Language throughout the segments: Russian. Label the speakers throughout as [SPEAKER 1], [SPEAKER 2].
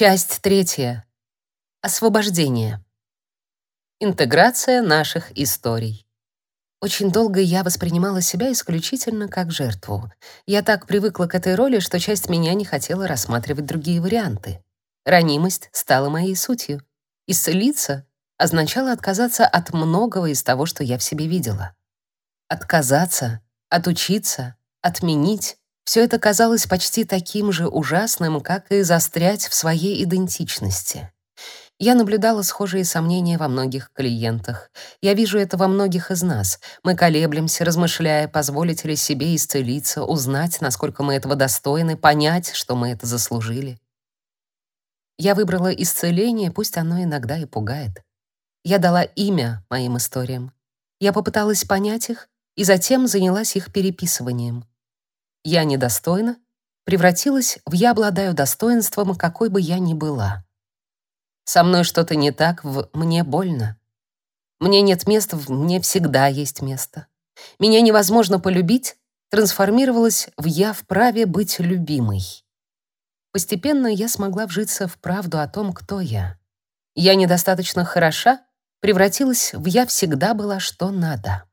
[SPEAKER 1] Часть третья. Освобождение. Интеграция наших историй. Очень долго я воспринимала себя исключительно как жертву. Я так привыкла к этой роли, что часть меня не хотела рассматривать другие варианты. Ранимость стала моей сутью. Исцелиться означало отказаться от многого из того, что я в себе видела. Отказаться, отучиться, отменить — все это казалось почти таким же ужасным, как и застрять в своей идентичности. Я наблюдала схожие сомнения во многих клиентах. Я вижу это во многих из нас. Мы колеблемся, размышляя, позволить ли себе исцелиться, узнать, насколько мы этого достойны, понять, что мы это заслужили. Я выбрала исцеление, пусть оно иногда и пугает. Я дала имя моим историям. Я попыталась понять их и затем занялась их переписыванием. Я недостойна превратилась в «я обладаю достоинством, какой бы я ни была». Со мной что-то не так, в «мне больно». Мне нет места, в «мне всегда есть место». Меня невозможно полюбить трансформировалась в «я вправе быть любимой». Постепенно я смогла вжиться в правду о том, кто я. Я недостаточно хороша превратилась в «я всегда была что надо».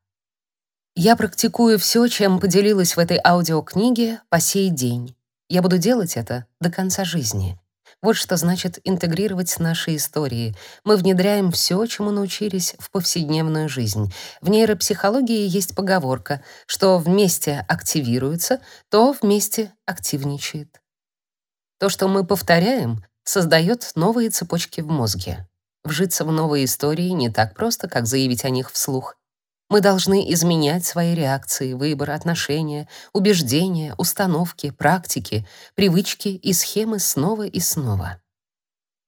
[SPEAKER 1] Я практикую все, чем поделилась в этой аудиокниге по сей день. Я буду делать это до конца жизни. Вот что значит интегрировать наши истории. Мы внедряем все, чему научились в повседневную жизнь. В нейропсихологии есть поговорка, что вместе активируется, то вместе активничает. То, что мы повторяем, создает новые цепочки в мозге. Вжиться в новые истории не так просто, как заявить о них вслух. Мы должны изменять свои реакции, выбор, отношения, убеждения, установки, практики, привычки и схемы снова и снова.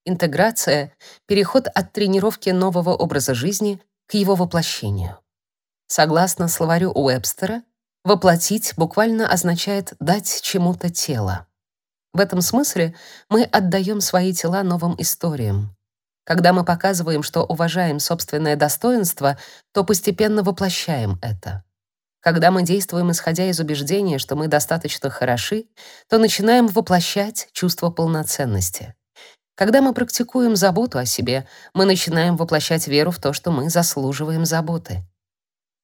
[SPEAKER 1] Интеграция — переход от тренировки нового образа жизни к его воплощению. Согласно словарю Уэбстера, «воплотить» буквально означает «дать чему-то тело». В этом смысле мы отдаем свои тела новым историям, когда мы показываем, что уважаем собственное достоинство, то постепенно воплощаем это. Когда мы действуем исходя из убеждения, что мы достаточно хороши, то начинаем воплощать чувство полноценности. Когда мы практикуем заботу о себе, мы начинаем воплощать веру в то, что мы заслуживаем заботы.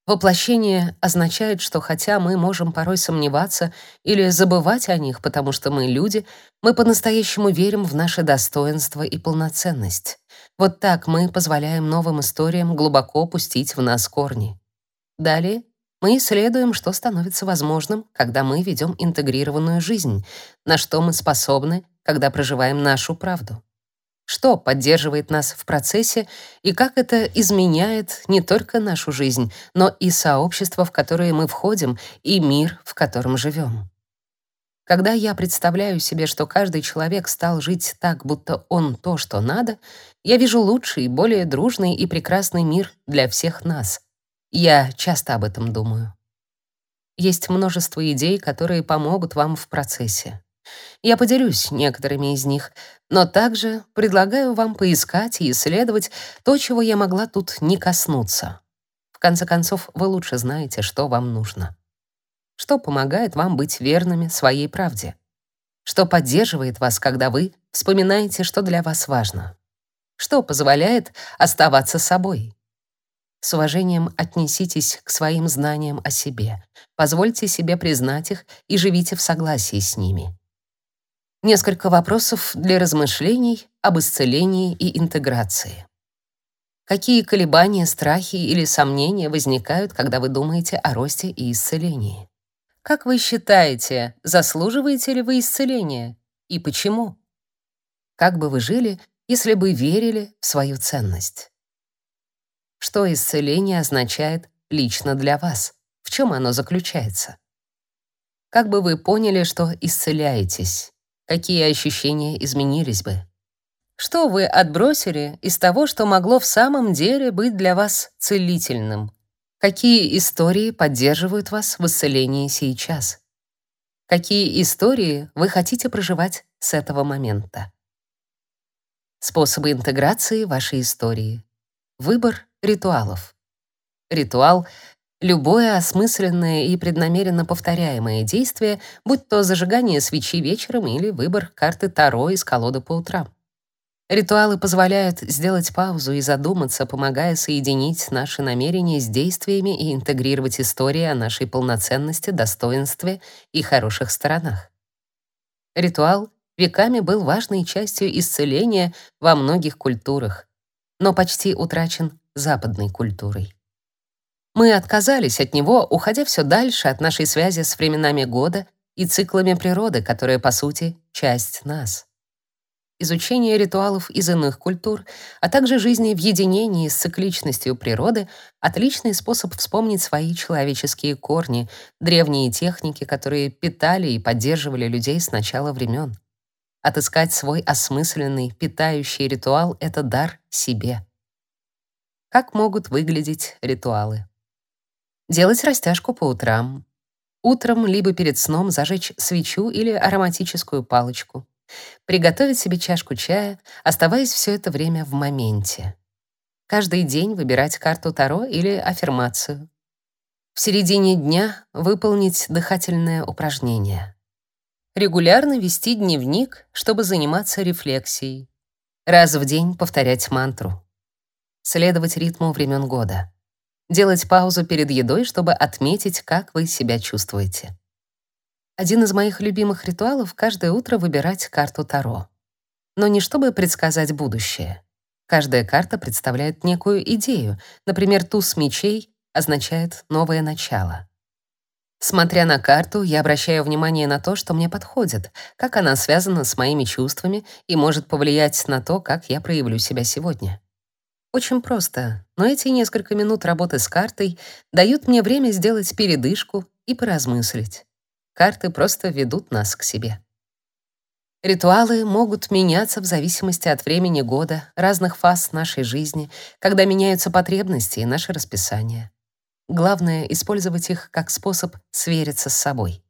[SPEAKER 1] Воплощение означает, что хотя мы можем порой сомневаться или забывать о них, потому что мы люди, мы по-настоящему верим в наше достоинство и полноценность. Вот так мы позволяем новым историям глубоко пустить в нас корни. Далее мы исследуем, что становится возможным, когда мы ведем интегрированную жизнь, на что мы способны, когда проживаем нашу правду что поддерживает нас в процессе и как это изменяет не только нашу жизнь, но и сообщество, в которое мы входим, и мир, в котором живем. Когда я представляю себе, что каждый человек стал жить так, будто он то, что надо, я вижу лучший, более дружный и прекрасный мир для всех нас. Я часто об этом думаю. Есть множество идей, которые помогут вам в процессе. Я поделюсь некоторыми из них, но также предлагаю вам поискать и исследовать то, чего я могла тут не коснуться. В конце концов, вы лучше знаете, что вам нужно. Что помогает вам быть верными своей правде? Что поддерживает вас, когда вы вспоминаете, что для вас важно? Что позволяет оставаться собой? С уважением отнеситесь к своим знаниям о себе. Позвольте себе признать их и живите в согласии с ними. Несколько вопросов для размышлений об исцелении и интеграции. Какие колебания, страхи или сомнения возникают, когда вы думаете о росте и исцелении? Как вы считаете, заслуживаете ли вы исцеления и почему? Как бы вы жили, если бы верили в свою ценность? Что исцеление означает лично для вас? В чем оно заключается? Как бы вы поняли, что исцеляетесь? Какие ощущения изменились бы? Что вы отбросили из того, что могло в самом деле быть для вас целительным? Какие истории поддерживают вас в исцелении сейчас? Какие истории вы хотите проживать с этого момента? Способы интеграции вашей истории. Выбор ритуалов. Ритуал Любое осмысленное и преднамеренно повторяемое действие, будь то зажигание свечи вечером или выбор карты Таро из колоды по утрам. Ритуалы позволяют сделать паузу и задуматься, помогая соединить наши намерения с действиями и интегрировать истории о нашей полноценности, достоинстве и хороших сторонах. Ритуал веками был важной частью исцеления во многих культурах, но почти утрачен западной культурой. Мы отказались от него, уходя все дальше от нашей связи с временами года и циклами природы, которые, по сути, часть нас изучение ритуалов из иных культур, а также жизни в единении с цикличностью природы — отличный способ вспомнить свои человеческие корни, древние техники, которые питали и поддерживали людей с начала времен. Отыскать свой осмысленный, питающий ритуал — это дар себе. Как могут выглядеть ритуалы? Делать растяжку по утрам. Утром либо перед сном зажечь свечу или ароматическую палочку Приготовить себе чашку чая, оставаясь все это время в моменте. Каждый день выбирать карту Таро или аффирмацию. В середине дня выполнить дыхательное упражнение. Регулярно вести дневник, чтобы заниматься рефлексией. Раз в день повторять мантру. Следовать ритму времен года. Делать паузу перед едой, чтобы отметить, как вы себя чувствуете. Один из моих любимых ритуалов — каждое утро выбирать карту Таро. Но не чтобы предсказать будущее. Каждая карта представляет некую идею. Например, туз мечей означает новое начало. Смотря на карту, я обращаю внимание на то, что мне подходит, как она связана с моими чувствами и может повлиять на то, как я проявлю себя сегодня. Очень просто, но эти несколько минут работы с картой дают мне время сделать передышку и поразмыслить. Карты просто ведут нас к себе. Ритуалы могут меняться в зависимости от времени года, разных фаз нашей жизни, когда меняются потребности и наше расписание. Главное — использовать их как способ свериться с собой.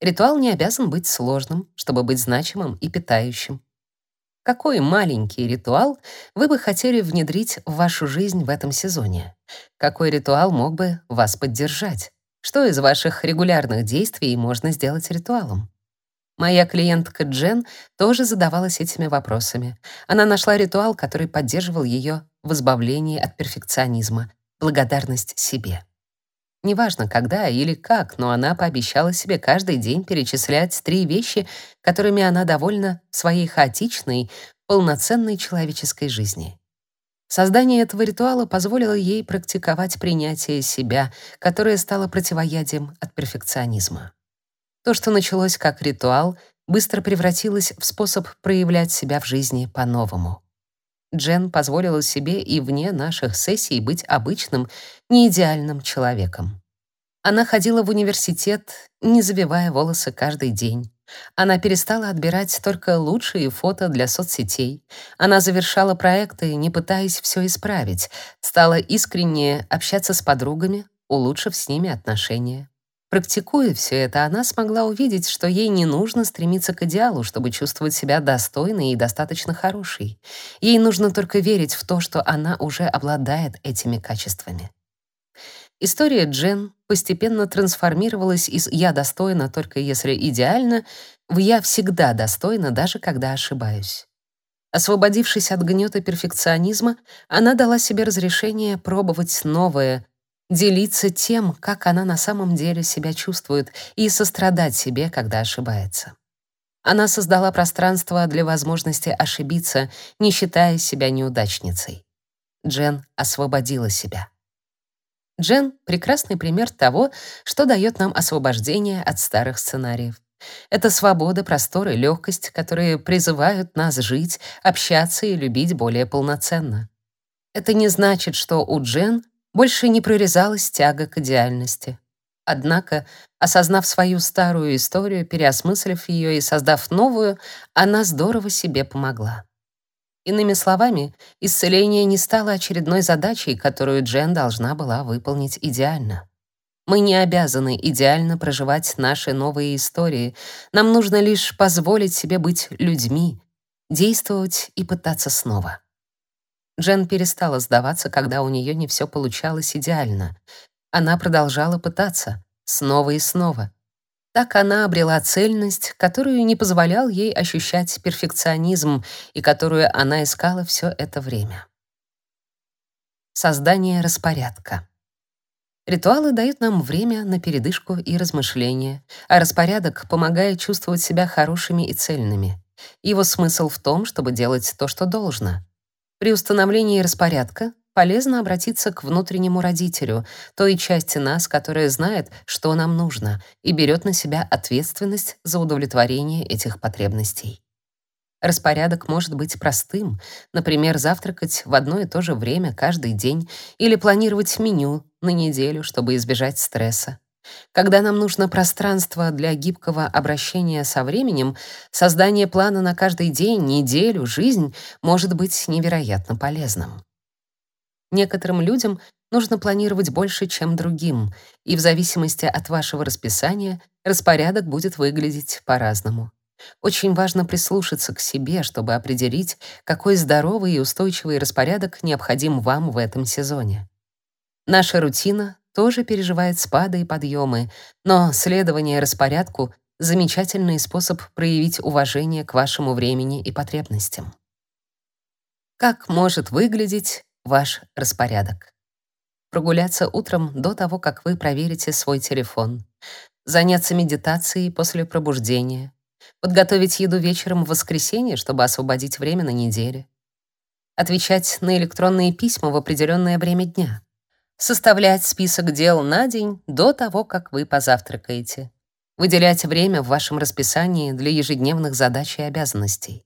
[SPEAKER 1] Ритуал не обязан быть сложным, чтобы быть значимым и питающим. Какой маленький ритуал вы бы хотели внедрить в вашу жизнь в этом сезоне? Какой ритуал мог бы вас поддержать? Что из ваших регулярных действий можно сделать ритуалом? Моя клиентка Джен тоже задавалась этими вопросами. Она нашла ритуал, который поддерживал ее в избавлении от перфекционизма, благодарность себе. Неважно, когда или как, но она пообещала себе каждый день перечислять три вещи, которыми она довольна в своей хаотичной, полноценной человеческой жизни. Создание этого ритуала позволило ей практиковать принятие себя, которое стало противоядием от перфекционизма. То, что началось как ритуал, быстро превратилось в способ проявлять себя в жизни по-новому. Джен позволила себе и вне наших сессий быть обычным, неидеальным человеком. Она ходила в университет, не завивая волосы каждый день. Она перестала отбирать только лучшие фото для соцсетей. Она завершала проекты, не пытаясь все исправить, стала искренне общаться с подругами, улучшив с ними отношения. Практикуя все это, она смогла увидеть, что ей не нужно стремиться к идеалу, чтобы чувствовать себя достойной и достаточно хорошей. Ей нужно только верить в то, что она уже обладает этими качествами. История Джен постепенно трансформировалась из «я достойна только если идеально» в «я всегда достойна, даже когда ошибаюсь». Освободившись от гнета перфекционизма, она дала себе разрешение пробовать новое, делиться тем, как она на самом деле себя чувствует, и сострадать себе, когда ошибается. Она создала пространство для возможности ошибиться, не считая себя неудачницей. Джен освободила себя. Джен — прекрасный пример того, что дает нам освобождение от старых сценариев. Это свобода, простор и легкость, которые призывают нас жить, общаться и любить более полноценно. Это не значит, что у Джен больше не прорезалась тяга к идеальности. Однако, осознав свою старую историю, переосмыслив ее и создав новую, она здорово себе помогла. Иными словами, исцеление не стало очередной задачей, которую Джен должна была выполнить идеально. Мы не обязаны идеально проживать наши новые истории. Нам нужно лишь позволить себе быть людьми, действовать и пытаться снова. Джен перестала сдаваться, когда у нее не все получалось идеально. Она продолжала пытаться снова и снова. Так она обрела цельность, которую не позволял ей ощущать перфекционизм и которую она искала все это время. Создание распорядка. Ритуалы дают нам время на передышку и размышления, а распорядок помогает чувствовать себя хорошими и цельными. Его смысл в том, чтобы делать то, что должно. При установлении распорядка полезно обратиться к внутреннему родителю, той части нас, которая знает, что нам нужно, и берет на себя ответственность за удовлетворение этих потребностей. Распорядок может быть простым, например, завтракать в одно и то же время каждый день или планировать меню на неделю, чтобы избежать стресса. Когда нам нужно пространство для гибкого обращения со временем, создание плана на каждый день, неделю, жизнь может быть невероятно полезным. Некоторым людям нужно планировать больше, чем другим, и в зависимости от вашего расписания распорядок будет выглядеть по-разному. Очень важно прислушаться к себе, чтобы определить, какой здоровый и устойчивый распорядок необходим вам в этом сезоне. Наша рутина тоже переживает спады и подъемы, но следование распорядку — замечательный способ проявить уважение к вашему времени и потребностям. Как может выглядеть ваш распорядок. Прогуляться утром до того, как вы проверите свой телефон. Заняться медитацией после пробуждения. Подготовить еду вечером в воскресенье, чтобы освободить время на неделе. Отвечать на электронные письма в определенное время дня. Составлять список дел на день до того, как вы позавтракаете. Выделять время в вашем расписании для ежедневных задач и обязанностей.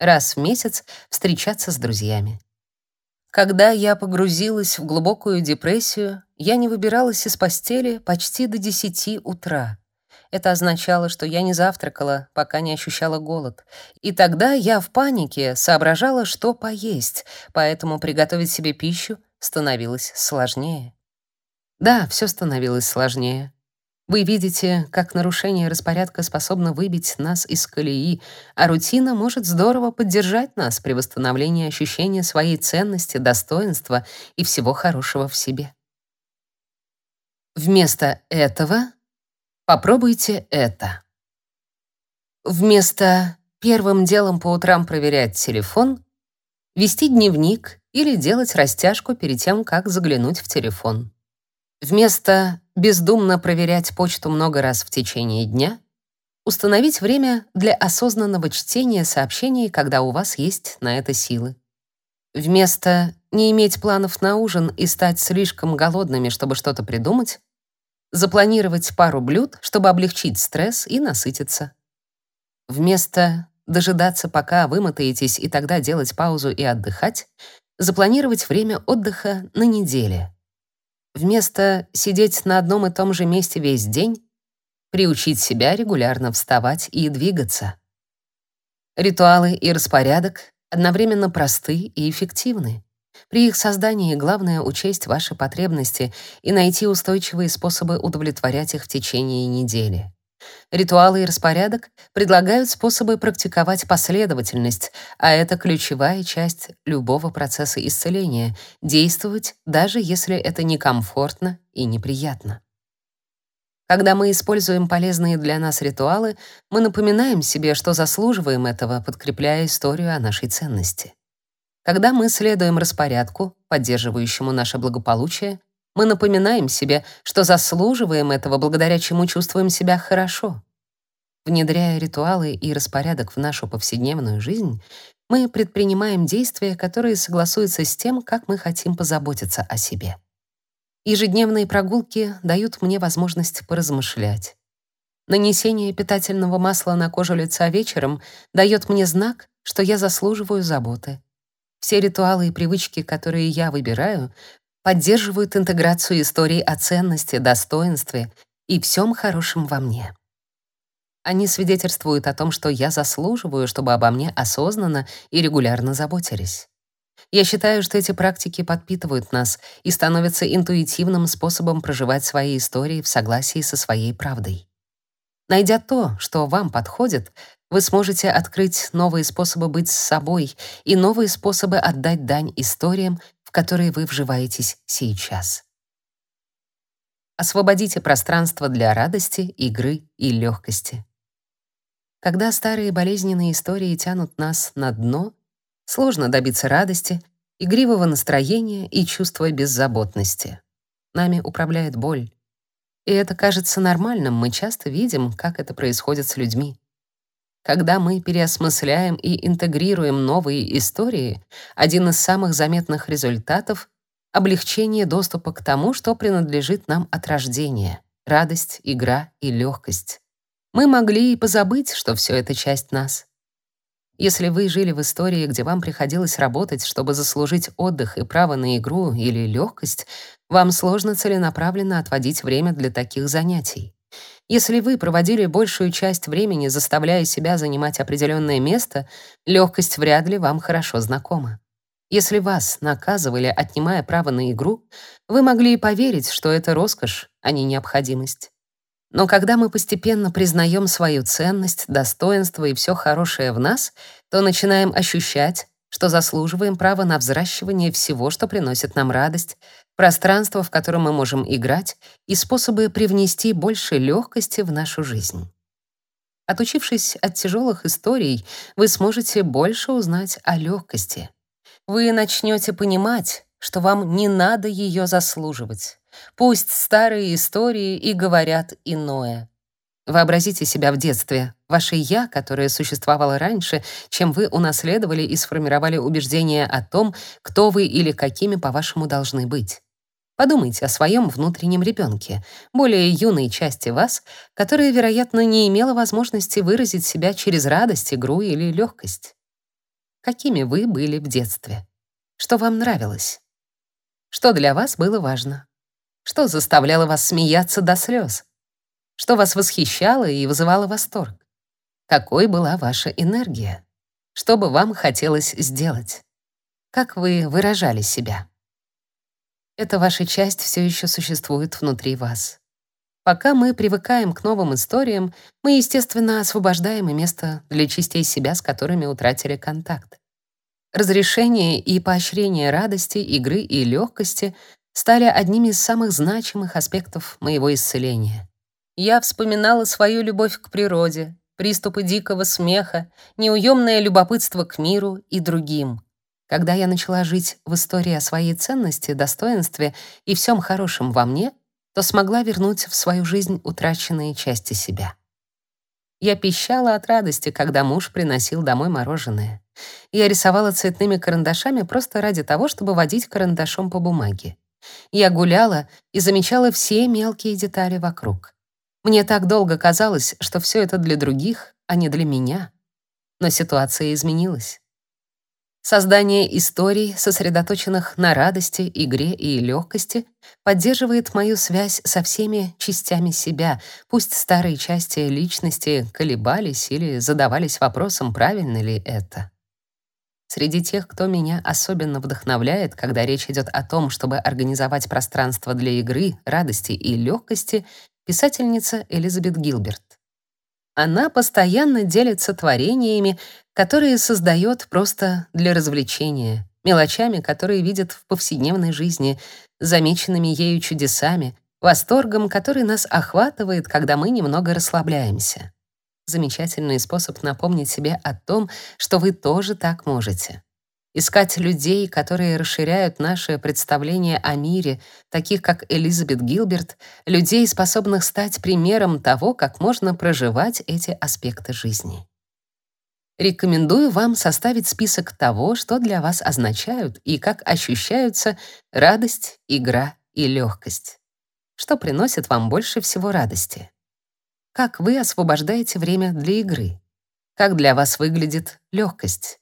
[SPEAKER 1] Раз в месяц встречаться с друзьями. Когда я погрузилась в глубокую депрессию, я не выбиралась из постели почти до 10 утра. Это означало, что я не завтракала, пока не ощущала голод. И тогда я в панике соображала, что поесть, поэтому приготовить себе пищу становилось сложнее. Да, все становилось сложнее. Вы видите, как нарушение распорядка способно выбить нас из колеи, а рутина может здорово поддержать нас при восстановлении ощущения своей ценности, достоинства и всего хорошего в себе. Вместо этого попробуйте это. Вместо первым делом по утрам проверять телефон, вести дневник или делать растяжку перед тем, как заглянуть в телефон. Вместо бездумно проверять почту много раз в течение дня, установить время для осознанного чтения сообщений, когда у вас есть на это силы. Вместо не иметь планов на ужин и стать слишком голодными, чтобы что-то придумать, запланировать пару блюд, чтобы облегчить стресс и насытиться. Вместо дожидаться, пока вымотаетесь, и тогда делать паузу и отдыхать, запланировать время отдыха на неделе. Вместо сидеть на одном и том же месте весь день, приучить себя регулярно вставать и двигаться. Ритуалы и распорядок одновременно просты и эффективны. При их создании главное учесть ваши потребности и найти устойчивые способы удовлетворять их в течение недели. Ритуалы и распорядок предлагают способы практиковать последовательность, а это ключевая часть любого процесса исцеления — действовать, даже если это некомфортно и неприятно. Когда мы используем полезные для нас ритуалы, мы напоминаем себе, что заслуживаем этого, подкрепляя историю о нашей ценности. Когда мы следуем распорядку, поддерживающему наше благополучие, мы напоминаем себе, что заслуживаем этого, благодаря чему чувствуем себя хорошо. Внедряя ритуалы и распорядок в нашу повседневную жизнь, мы предпринимаем действия, которые согласуются с тем, как мы хотим позаботиться о себе. Ежедневные прогулки дают мне возможность поразмышлять. Нанесение питательного масла на кожу лица вечером дает мне знак, что я заслуживаю заботы. Все ритуалы и привычки, которые я выбираю, поддерживают интеграцию историй о ценности, достоинстве и всем хорошем во мне. Они свидетельствуют о том, что я заслуживаю, чтобы обо мне осознанно и регулярно заботились. Я считаю, что эти практики подпитывают нас и становятся интуитивным способом проживать свои истории в согласии со своей правдой. Найдя то, что вам подходит, вы сможете открыть новые способы быть с собой и новые способы отдать дань историям, которые вы вживаетесь сейчас. Освободите пространство для радости, игры и легкости. Когда старые болезненные истории тянут нас на дно, сложно добиться радости, игривого настроения и чувства беззаботности. Нами управляет боль. И это кажется нормальным, мы часто видим, как это происходит с людьми. Когда мы переосмысляем и интегрируем новые истории, один из самых заметных результатов — облегчение доступа к тому, что принадлежит нам от рождения — радость, игра и легкость. Мы могли и позабыть, что все это часть нас. Если вы жили в истории, где вам приходилось работать, чтобы заслужить отдых и право на игру или легкость, вам сложно целенаправленно отводить время для таких занятий. Если вы проводили большую часть времени, заставляя себя занимать определенное место, легкость вряд ли вам хорошо знакома. Если вас наказывали, отнимая право на игру, вы могли и поверить, что это роскошь, а не необходимость. Но когда мы постепенно признаем свою ценность, достоинство и все хорошее в нас, то начинаем ощущать, что заслуживаем права на взращивание всего, что приносит нам радость, пространство, в котором мы можем играть, и способы привнести больше легкости в нашу жизнь. Отучившись от тяжелых историй, вы сможете больше узнать о легкости. Вы начнете понимать, что вам не надо ее заслуживать. Пусть старые истории и говорят иное. Вообразите себя в детстве. Ваше «я», которое существовало раньше, чем вы унаследовали и сформировали убеждения о том, кто вы или какими, по-вашему, должны быть. Подумайте о своем внутреннем ребенке, более юной части вас, которая, вероятно, не имела возможности выразить себя через радость, игру или легкость. Какими вы были в детстве? Что вам нравилось? Что для вас было важно? Что заставляло вас смеяться до слез? Что вас восхищало и вызывало восторг? Какой была ваша энергия? Что бы вам хотелось сделать? Как вы выражали себя? Эта ваша часть все еще существует внутри вас. Пока мы привыкаем к новым историям, мы, естественно, освобождаем и место для частей себя, с которыми утратили контакт. Разрешение и поощрение радости, игры и легкости стали одними из самых значимых аспектов моего исцеления. Я вспоминала свою любовь к природе, приступы дикого смеха, неуемное любопытство к миру и другим. Когда я начала жить в истории о своей ценности, достоинстве и всем хорошем во мне, то смогла вернуть в свою жизнь утраченные части себя. Я пищала от радости, когда муж приносил домой мороженое. Я рисовала цветными карандашами просто ради того, чтобы водить карандашом по бумаге. Я гуляла и замечала все мелкие детали вокруг. Мне так долго казалось, что все это для других, а не для меня. Но ситуация изменилась. Создание историй, сосредоточенных на радости, игре и легкости, поддерживает мою связь со всеми частями себя, пусть старые части личности колебались или задавались вопросом, правильно ли это. Среди тех, кто меня особенно вдохновляет, когда речь идет о том, чтобы организовать пространство для игры, радости и легкости, писательница Элизабет Гилберт. Она постоянно делится творениями, которые создает просто для развлечения, мелочами, которые видит в повседневной жизни, замеченными ею чудесами, восторгом, который нас охватывает, когда мы немного расслабляемся. Замечательный способ напомнить себе о том, что вы тоже так можете. Искать людей, которые расширяют наше представление о мире, таких как Элизабет Гилберт, людей, способных стать примером того, как можно проживать эти аспекты жизни. Рекомендую вам составить список того, что для вас означают и как ощущаются радость, игра и легкость. Что приносит вам больше всего радости? Как вы освобождаете время для игры? Как для вас выглядит легкость?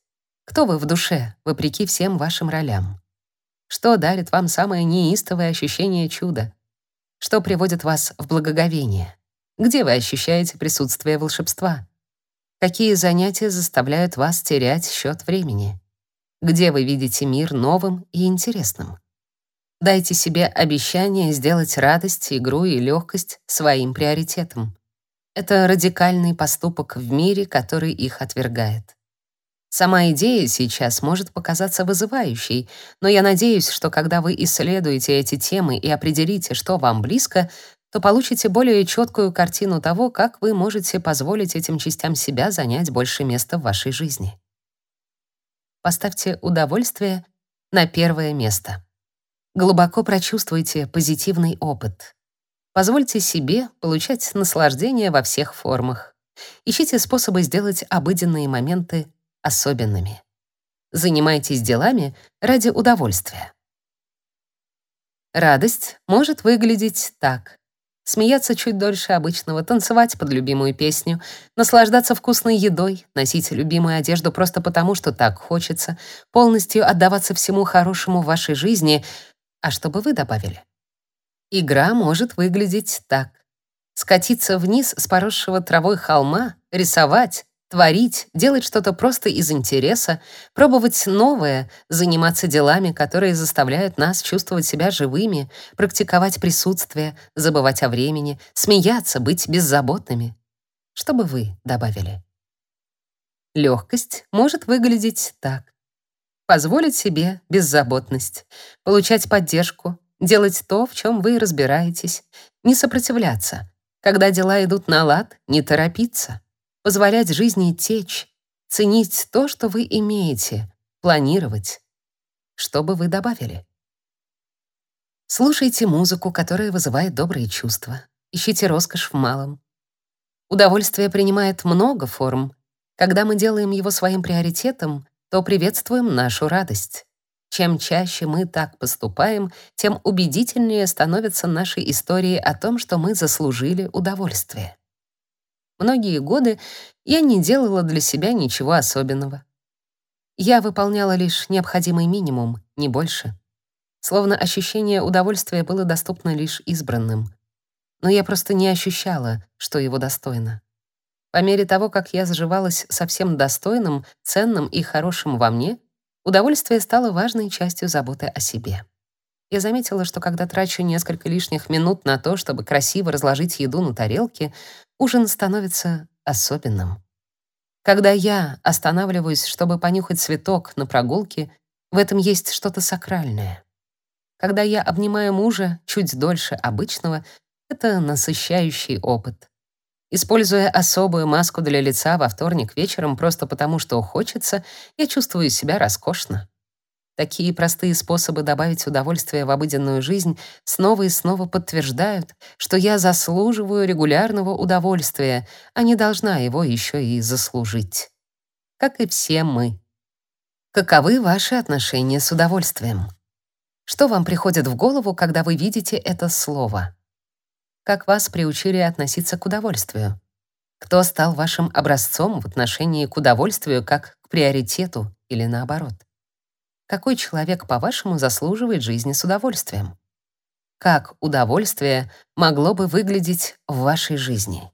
[SPEAKER 1] Кто вы в душе, вопреки всем вашим ролям? Что дарит вам самое неистовое ощущение чуда? Что приводит вас в благоговение? Где вы ощущаете присутствие волшебства? Какие занятия заставляют вас терять счет времени? Где вы видите мир новым и интересным? Дайте себе обещание сделать радость, игру и легкость своим приоритетом. Это радикальный поступок в мире, который их отвергает. Сама идея сейчас может показаться вызывающей, но я надеюсь, что когда вы исследуете эти темы и определите, что вам близко, то получите более четкую картину того, как вы можете позволить этим частям себя занять больше места в вашей жизни. Поставьте удовольствие на первое место. Глубоко прочувствуйте позитивный опыт. Позвольте себе получать наслаждение во всех формах. Ищите способы сделать обыденные моменты особенными. Занимайтесь делами ради удовольствия. Радость может выглядеть так. Смеяться чуть дольше обычного, танцевать под любимую песню, наслаждаться вкусной едой, носить любимую одежду просто потому, что так хочется, полностью отдаваться всему хорошему в вашей жизни. А что бы вы добавили? Игра может выглядеть так. Скатиться вниз с поросшего травой холма, рисовать, Творить, делать что-то просто из интереса, пробовать новое, заниматься делами, которые заставляют нас чувствовать себя живыми, практиковать присутствие, забывать о времени, смеяться, быть беззаботными. Что бы вы добавили? Легкость может выглядеть так. Позволить себе беззаботность, получать поддержку, делать то, в чем вы разбираетесь, не сопротивляться. Когда дела идут на лад, не торопиться позволять жизни течь, ценить то, что вы имеете, планировать. Что бы вы добавили? Слушайте музыку, которая вызывает добрые чувства. Ищите роскошь в малом. Удовольствие принимает много форм. Когда мы делаем его своим приоритетом, то приветствуем нашу радость. Чем чаще мы так поступаем, тем убедительнее становятся наши истории о том, что мы заслужили удовольствие. Многие годы я не делала для себя ничего особенного. Я выполняла лишь необходимый минимум, не больше. Словно ощущение удовольствия было доступно лишь избранным. Но я просто не ощущала, что его достойно. По мере того, как я сживалась со всем достойным, ценным и хорошим во мне, удовольствие стало важной частью заботы о себе. Я заметила, что когда трачу несколько лишних минут на то, чтобы красиво разложить еду на тарелке, ужин становится особенным. Когда я останавливаюсь, чтобы понюхать цветок на прогулке, в этом есть что-то сакральное. Когда я обнимаю мужа чуть дольше обычного, это насыщающий опыт. Используя особую маску для лица во вторник вечером просто потому, что хочется, я чувствую себя роскошно. Такие простые способы добавить удовольствие в обыденную жизнь снова и снова подтверждают, что я заслуживаю регулярного удовольствия, а не должна его еще и заслужить. Как и все мы. Каковы ваши отношения с удовольствием? Что вам приходит в голову, когда вы видите это слово? Как вас приучили относиться к удовольствию? Кто стал вашим образцом в отношении к удовольствию как к приоритету или наоборот? Какой человек, по-вашему, заслуживает жизни с удовольствием? Как удовольствие могло бы выглядеть в вашей жизни?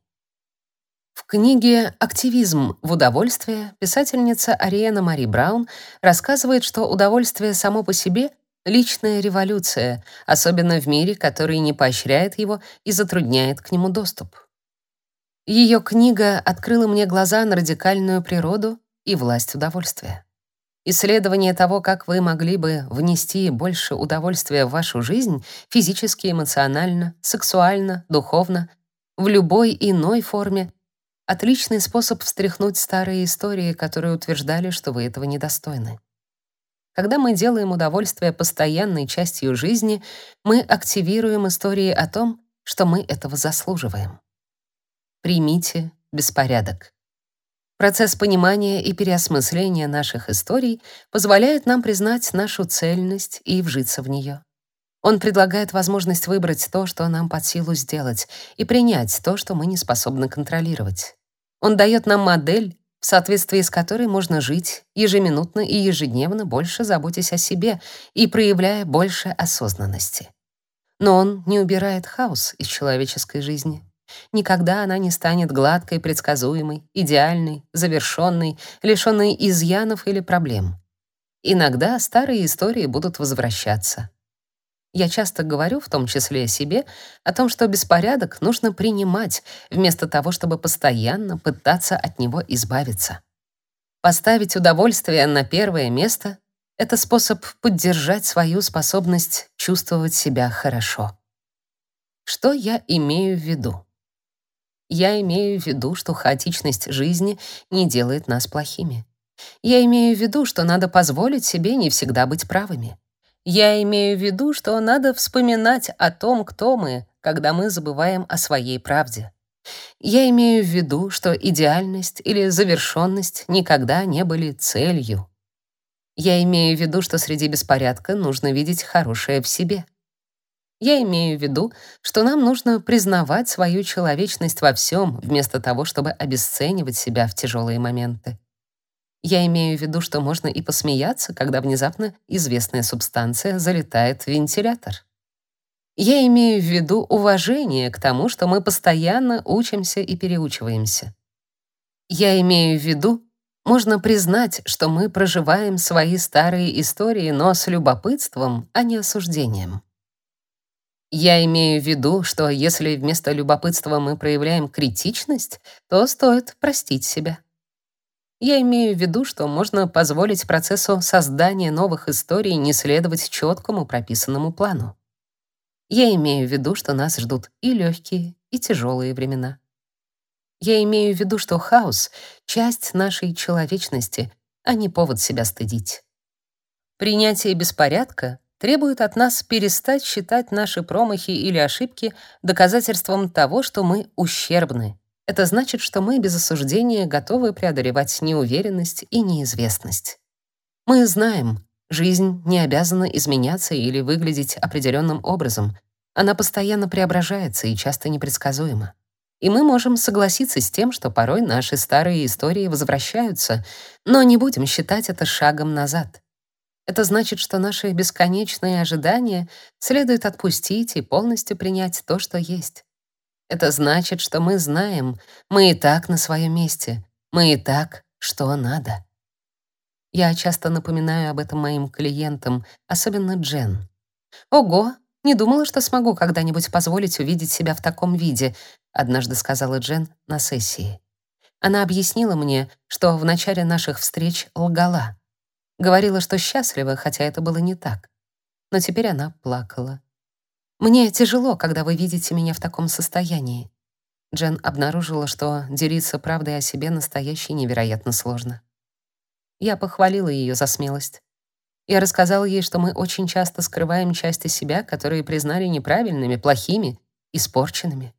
[SPEAKER 1] В книге «Активизм в удовольствие» писательница Ариэна Мари Браун рассказывает, что удовольствие само по себе — личная революция, особенно в мире, который не поощряет его и затрудняет к нему доступ. Ее книга открыла мне глаза на радикальную природу и власть удовольствия. Исследование того, как вы могли бы внести больше удовольствия в вашу жизнь физически, эмоционально, сексуально, духовно, в любой иной форме, отличный способ встряхнуть старые истории, которые утверждали, что вы этого недостойны. Когда мы делаем удовольствие постоянной частью жизни, мы активируем истории о том, что мы этого заслуживаем. Примите беспорядок. Процесс понимания и переосмысления наших историй позволяет нам признать нашу цельность и вжиться в нее. Он предлагает возможность выбрать то, что нам под силу сделать, и принять то, что мы не способны контролировать. Он дает нам модель, в соответствии с которой можно жить ежеминутно и ежедневно, больше заботясь о себе и проявляя больше осознанности. Но он не убирает хаос из человеческой жизни. Никогда она не станет гладкой, предсказуемой, идеальной, завершенной, лишенной изъянов или проблем. Иногда старые истории будут возвращаться. Я часто говорю, в том числе о себе, о том, что беспорядок нужно принимать, вместо того, чтобы постоянно пытаться от него избавиться. Поставить удовольствие на первое место — это способ поддержать свою способность чувствовать себя хорошо. Что я имею в виду? Я имею в виду, что хаотичность жизни не делает нас плохими. Я имею в виду, что надо позволить себе не всегда быть правыми. Я имею в виду, что надо вспоминать о том, кто мы, когда мы забываем о своей правде. Я имею в виду, что идеальность или завершенность никогда не были целью. Я имею в виду, что среди беспорядка нужно видеть хорошее в себе. Я имею в виду, что нам нужно признавать свою человечность во всем, вместо того, чтобы обесценивать себя в тяжелые моменты. Я имею в виду, что можно и посмеяться, когда внезапно известная субстанция залетает в вентилятор. Я имею в виду уважение к тому, что мы постоянно учимся и переучиваемся. Я имею в виду, можно признать, что мы проживаем свои старые истории, но с любопытством, а не осуждением. Я имею в виду, что если вместо любопытства мы проявляем критичность, то стоит простить себя. Я имею в виду, что можно позволить процессу создания новых историй не следовать четкому прописанному плану. Я имею в виду, что нас ждут и легкие, и тяжелые времена. Я имею в виду, что хаос — часть нашей человечности, а не повод себя стыдить. Принятие беспорядка требует от нас перестать считать наши промахи или ошибки доказательством того, что мы ущербны. Это значит, что мы без осуждения готовы преодолевать неуверенность и неизвестность. Мы знаем, Жизнь не обязана изменяться или выглядеть определенным образом. Она постоянно преображается и часто непредсказуема. И мы можем согласиться с тем, что порой наши старые истории возвращаются, но не будем считать это шагом назад. Это значит, что наши бесконечные ожидания следует отпустить и полностью принять то, что есть. Это значит, что мы знаем, мы и так на своем месте, мы и так, что надо. Я часто напоминаю об этом моим клиентам, особенно Джен. «Ого, не думала, что смогу когда-нибудь позволить увидеть себя в таком виде», однажды сказала Джен на сессии. Она объяснила мне, что в начале наших встреч лгала. Говорила, что счастлива, хотя это было не так. Но теперь она плакала. «Мне тяжело, когда вы видите меня в таком состоянии». Джен обнаружила, что делиться правдой о себе настоящей невероятно сложно. Я похвалила ее за смелость. Я рассказала ей, что мы очень часто скрываем части себя, которые признали неправильными, плохими, испорченными.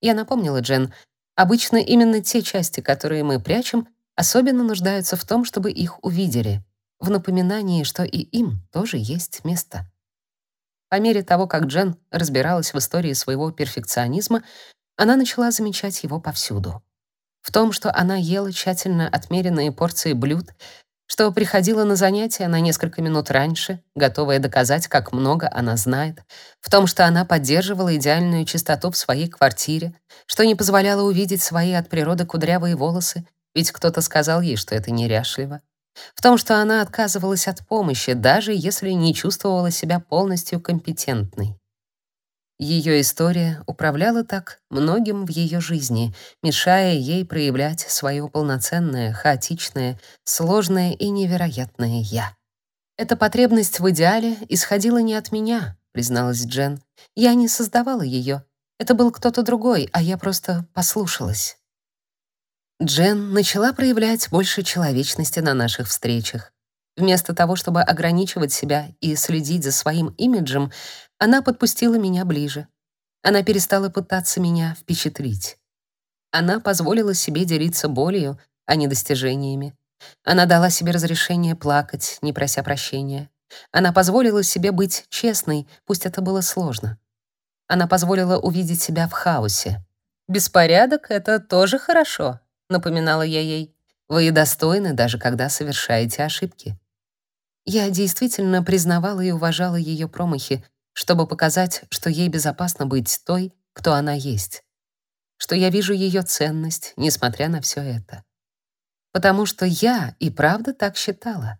[SPEAKER 1] Я напомнила Джен, обычно именно те части, которые мы прячем, особенно нуждаются в том, чтобы их увидели, в напоминании, что и им тоже есть место. По мере того, как Джен разбиралась в истории своего перфекционизма, она начала замечать его повсюду в том, что она ела тщательно отмеренные порции блюд, что приходила на занятия на несколько минут раньше, готовая доказать, как много она знает, в том, что она поддерживала идеальную чистоту в своей квартире, что не позволяла увидеть свои от природы кудрявые волосы, ведь кто-то сказал ей, что это неряшливо, в том, что она отказывалась от помощи, даже если не чувствовала себя полностью компетентной. Ее история управляла так многим в ее жизни, мешая ей проявлять свое полноценное, хаотичное, сложное и невероятное «я». «Эта потребность в идеале исходила не от меня», — призналась Джен. «Я не создавала ее. Это был кто-то другой, а я просто послушалась». Джен начала проявлять больше человечности на наших встречах. Вместо того, чтобы ограничивать себя и следить за своим имиджем, она подпустила меня ближе. Она перестала пытаться меня впечатлить. Она позволила себе делиться болью, а не достижениями. Она дала себе разрешение плакать, не прося прощения. Она позволила себе быть честной, пусть это было сложно. Она позволила увидеть себя в хаосе. «Беспорядок — это тоже хорошо», — напоминала я ей. «Вы достойны, даже когда совершаете ошибки». Я действительно признавала и уважала ее промахи, чтобы показать, что ей безопасно быть той, кто она есть. Что я вижу ее ценность, несмотря на все это. Потому что я и правда так считала.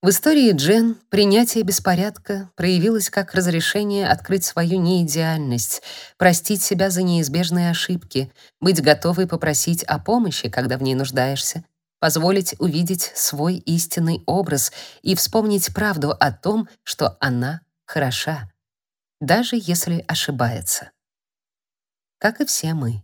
[SPEAKER 1] В истории Джен принятие беспорядка проявилось как разрешение открыть свою неидеальность, простить себя за неизбежные ошибки, быть готовой попросить о помощи, когда в ней нуждаешься, позволить увидеть свой истинный образ и вспомнить правду о том, что она хороша, даже если ошибается. Как и все мы.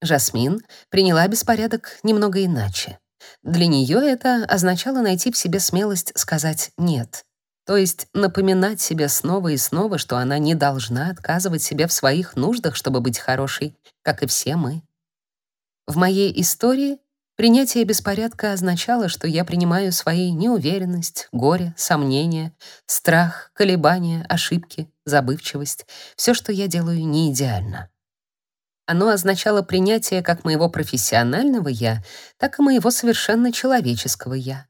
[SPEAKER 1] Жасмин приняла беспорядок немного иначе. Для нее это означало найти в себе смелость сказать «нет», то есть напоминать себе снова и снова, что она не должна отказывать себе в своих нуждах, чтобы быть хорошей, как и все мы. В моей истории принятие беспорядка означало, что я принимаю свои неуверенность, горе, сомнения, страх, колебания, ошибки, забывчивость, все, что я делаю, не идеально. Оно означало принятие как моего профессионального «я», так и моего совершенно человеческого «я».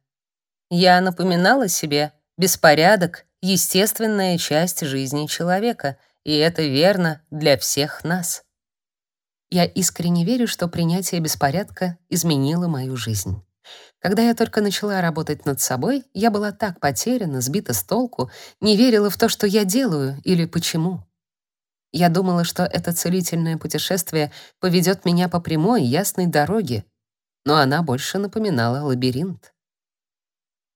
[SPEAKER 1] Я напоминала себе беспорядок — естественная часть жизни человека, и это верно для всех нас. Я искренне верю, что принятие беспорядка изменило мою жизнь. Когда я только начала работать над собой, я была так потеряна, сбита с толку, не верила в то, что я делаю или почему. Я думала, что это целительное путешествие поведет меня по прямой, ясной дороге, но она больше напоминала лабиринт.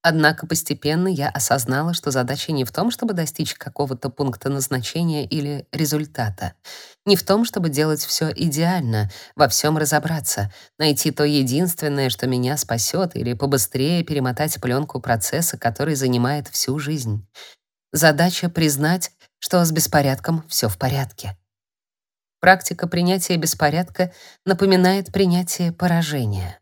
[SPEAKER 1] Однако постепенно я осознала, что задача не в том, чтобы достичь какого-то пункта назначения или результата, не в том, чтобы делать все идеально, во всем разобраться, найти то единственное, что меня спасет, или побыстрее перемотать пленку процесса, который занимает всю жизнь. Задача признать, что с беспорядком все в порядке. Практика принятия беспорядка напоминает принятие поражения.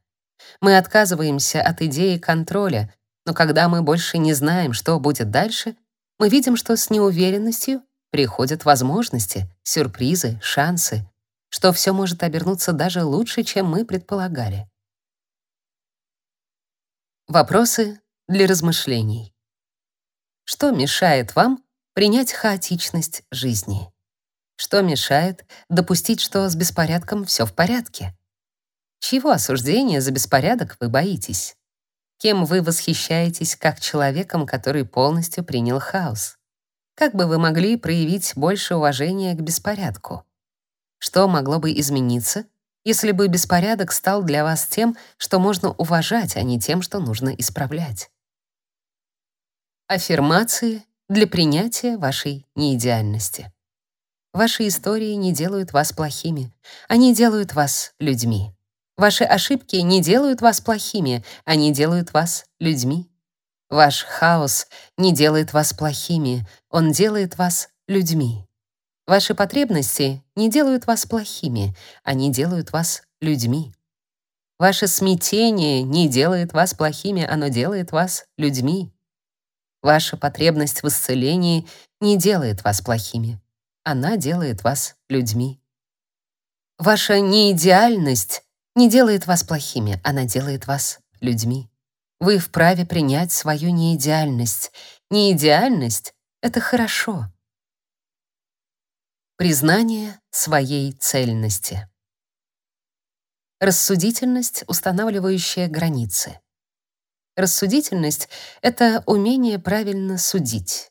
[SPEAKER 1] Мы отказываемся от идеи контроля, но когда мы больше не знаем, что будет дальше, мы видим, что с неуверенностью приходят возможности, сюрпризы, шансы, что все может обернуться даже лучше, чем мы предполагали. Вопросы для размышлений. Что мешает вам принять хаотичность жизни? Что мешает допустить, что с беспорядком все в порядке? Чьего осуждения за беспорядок вы боитесь? Кем вы восхищаетесь как человеком, который полностью принял хаос? Как бы вы могли проявить больше уважения к беспорядку? Что могло бы измениться, если бы беспорядок стал для вас тем, что можно уважать, а не тем, что нужно исправлять? Аффирмации для принятия вашей неидеальности. Ваши истории не делают вас плохими, они делают вас людьми. Ваши ошибки не делают вас плохими, они делают вас людьми. Ваш хаос не делает вас плохими, он делает вас людьми. Ваши потребности не делают вас плохими, они делают вас людьми. Ваше смятение не делает вас плохими, оно делает вас людьми. Ваша потребность в исцелении не делает вас плохими. Она делает вас людьми. Ваша неидеальность не делает вас плохими, она делает вас людьми. Вы вправе принять свою неидеальность. Неидеальность — это хорошо. Признание своей цельности. Рассудительность, устанавливающая границы. Рассудительность — это умение правильно судить.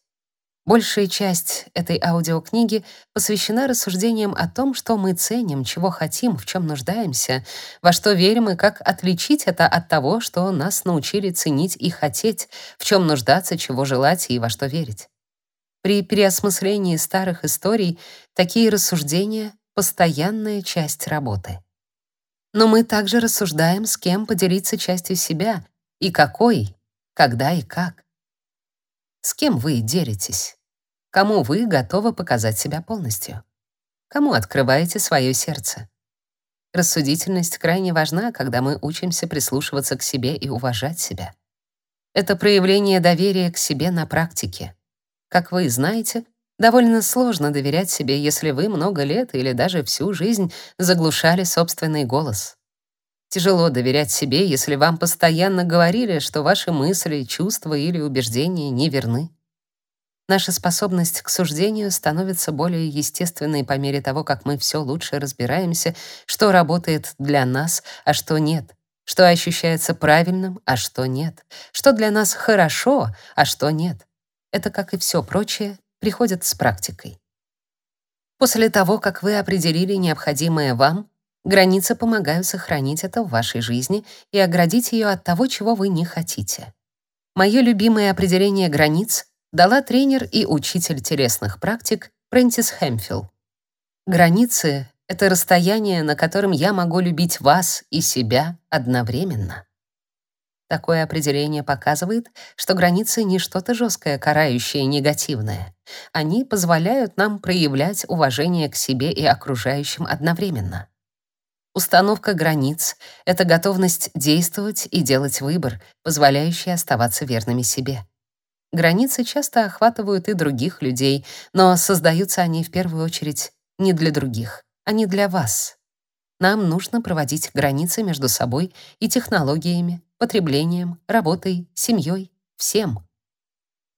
[SPEAKER 1] Большая часть этой аудиокниги посвящена рассуждениям о том, что мы ценим, чего хотим, в чем нуждаемся, во что верим и как отличить это от того, что нас научили ценить и хотеть, в чем нуждаться, чего желать и во что верить. При переосмыслении старых историй такие рассуждения — постоянная часть работы. Но мы также рассуждаем, с кем поделиться частью себя и какой, когда и как. С кем вы делитесь? Кому вы готовы показать себя полностью? Кому открываете свое сердце? Рассудительность крайне важна, когда мы учимся прислушиваться к себе и уважать себя. Это проявление доверия к себе на практике. Как вы знаете, довольно сложно доверять себе, если вы много лет или даже всю жизнь заглушали собственный голос. Тяжело доверять себе, если вам постоянно говорили, что ваши мысли, чувства или убеждения не верны. Наша способность к суждению становится более естественной по мере того, как мы все лучше разбираемся, что работает для нас, а что нет, что ощущается правильным, а что нет, что для нас хорошо, а что нет. Это, как и все прочее, приходит с практикой. После того, как вы определили необходимое вам, Границы помогают сохранить это в вашей жизни и оградить ее от того, чего вы не хотите. Мое любимое определение границ дала тренер и учитель телесных практик Прентис Хэмфилл. Границы — это расстояние, на котором я могу любить вас и себя одновременно. Такое определение показывает, что границы не что-то жесткое, карающее, негативное. Они позволяют нам проявлять уважение к себе и окружающим одновременно. Установка границ — это готовность действовать и делать выбор, позволяющий оставаться верными себе. Границы часто охватывают и других людей, но создаются они в первую очередь не для других, а не для вас. Нам нужно проводить границы между собой и технологиями, потреблением, работой, семьей, всем.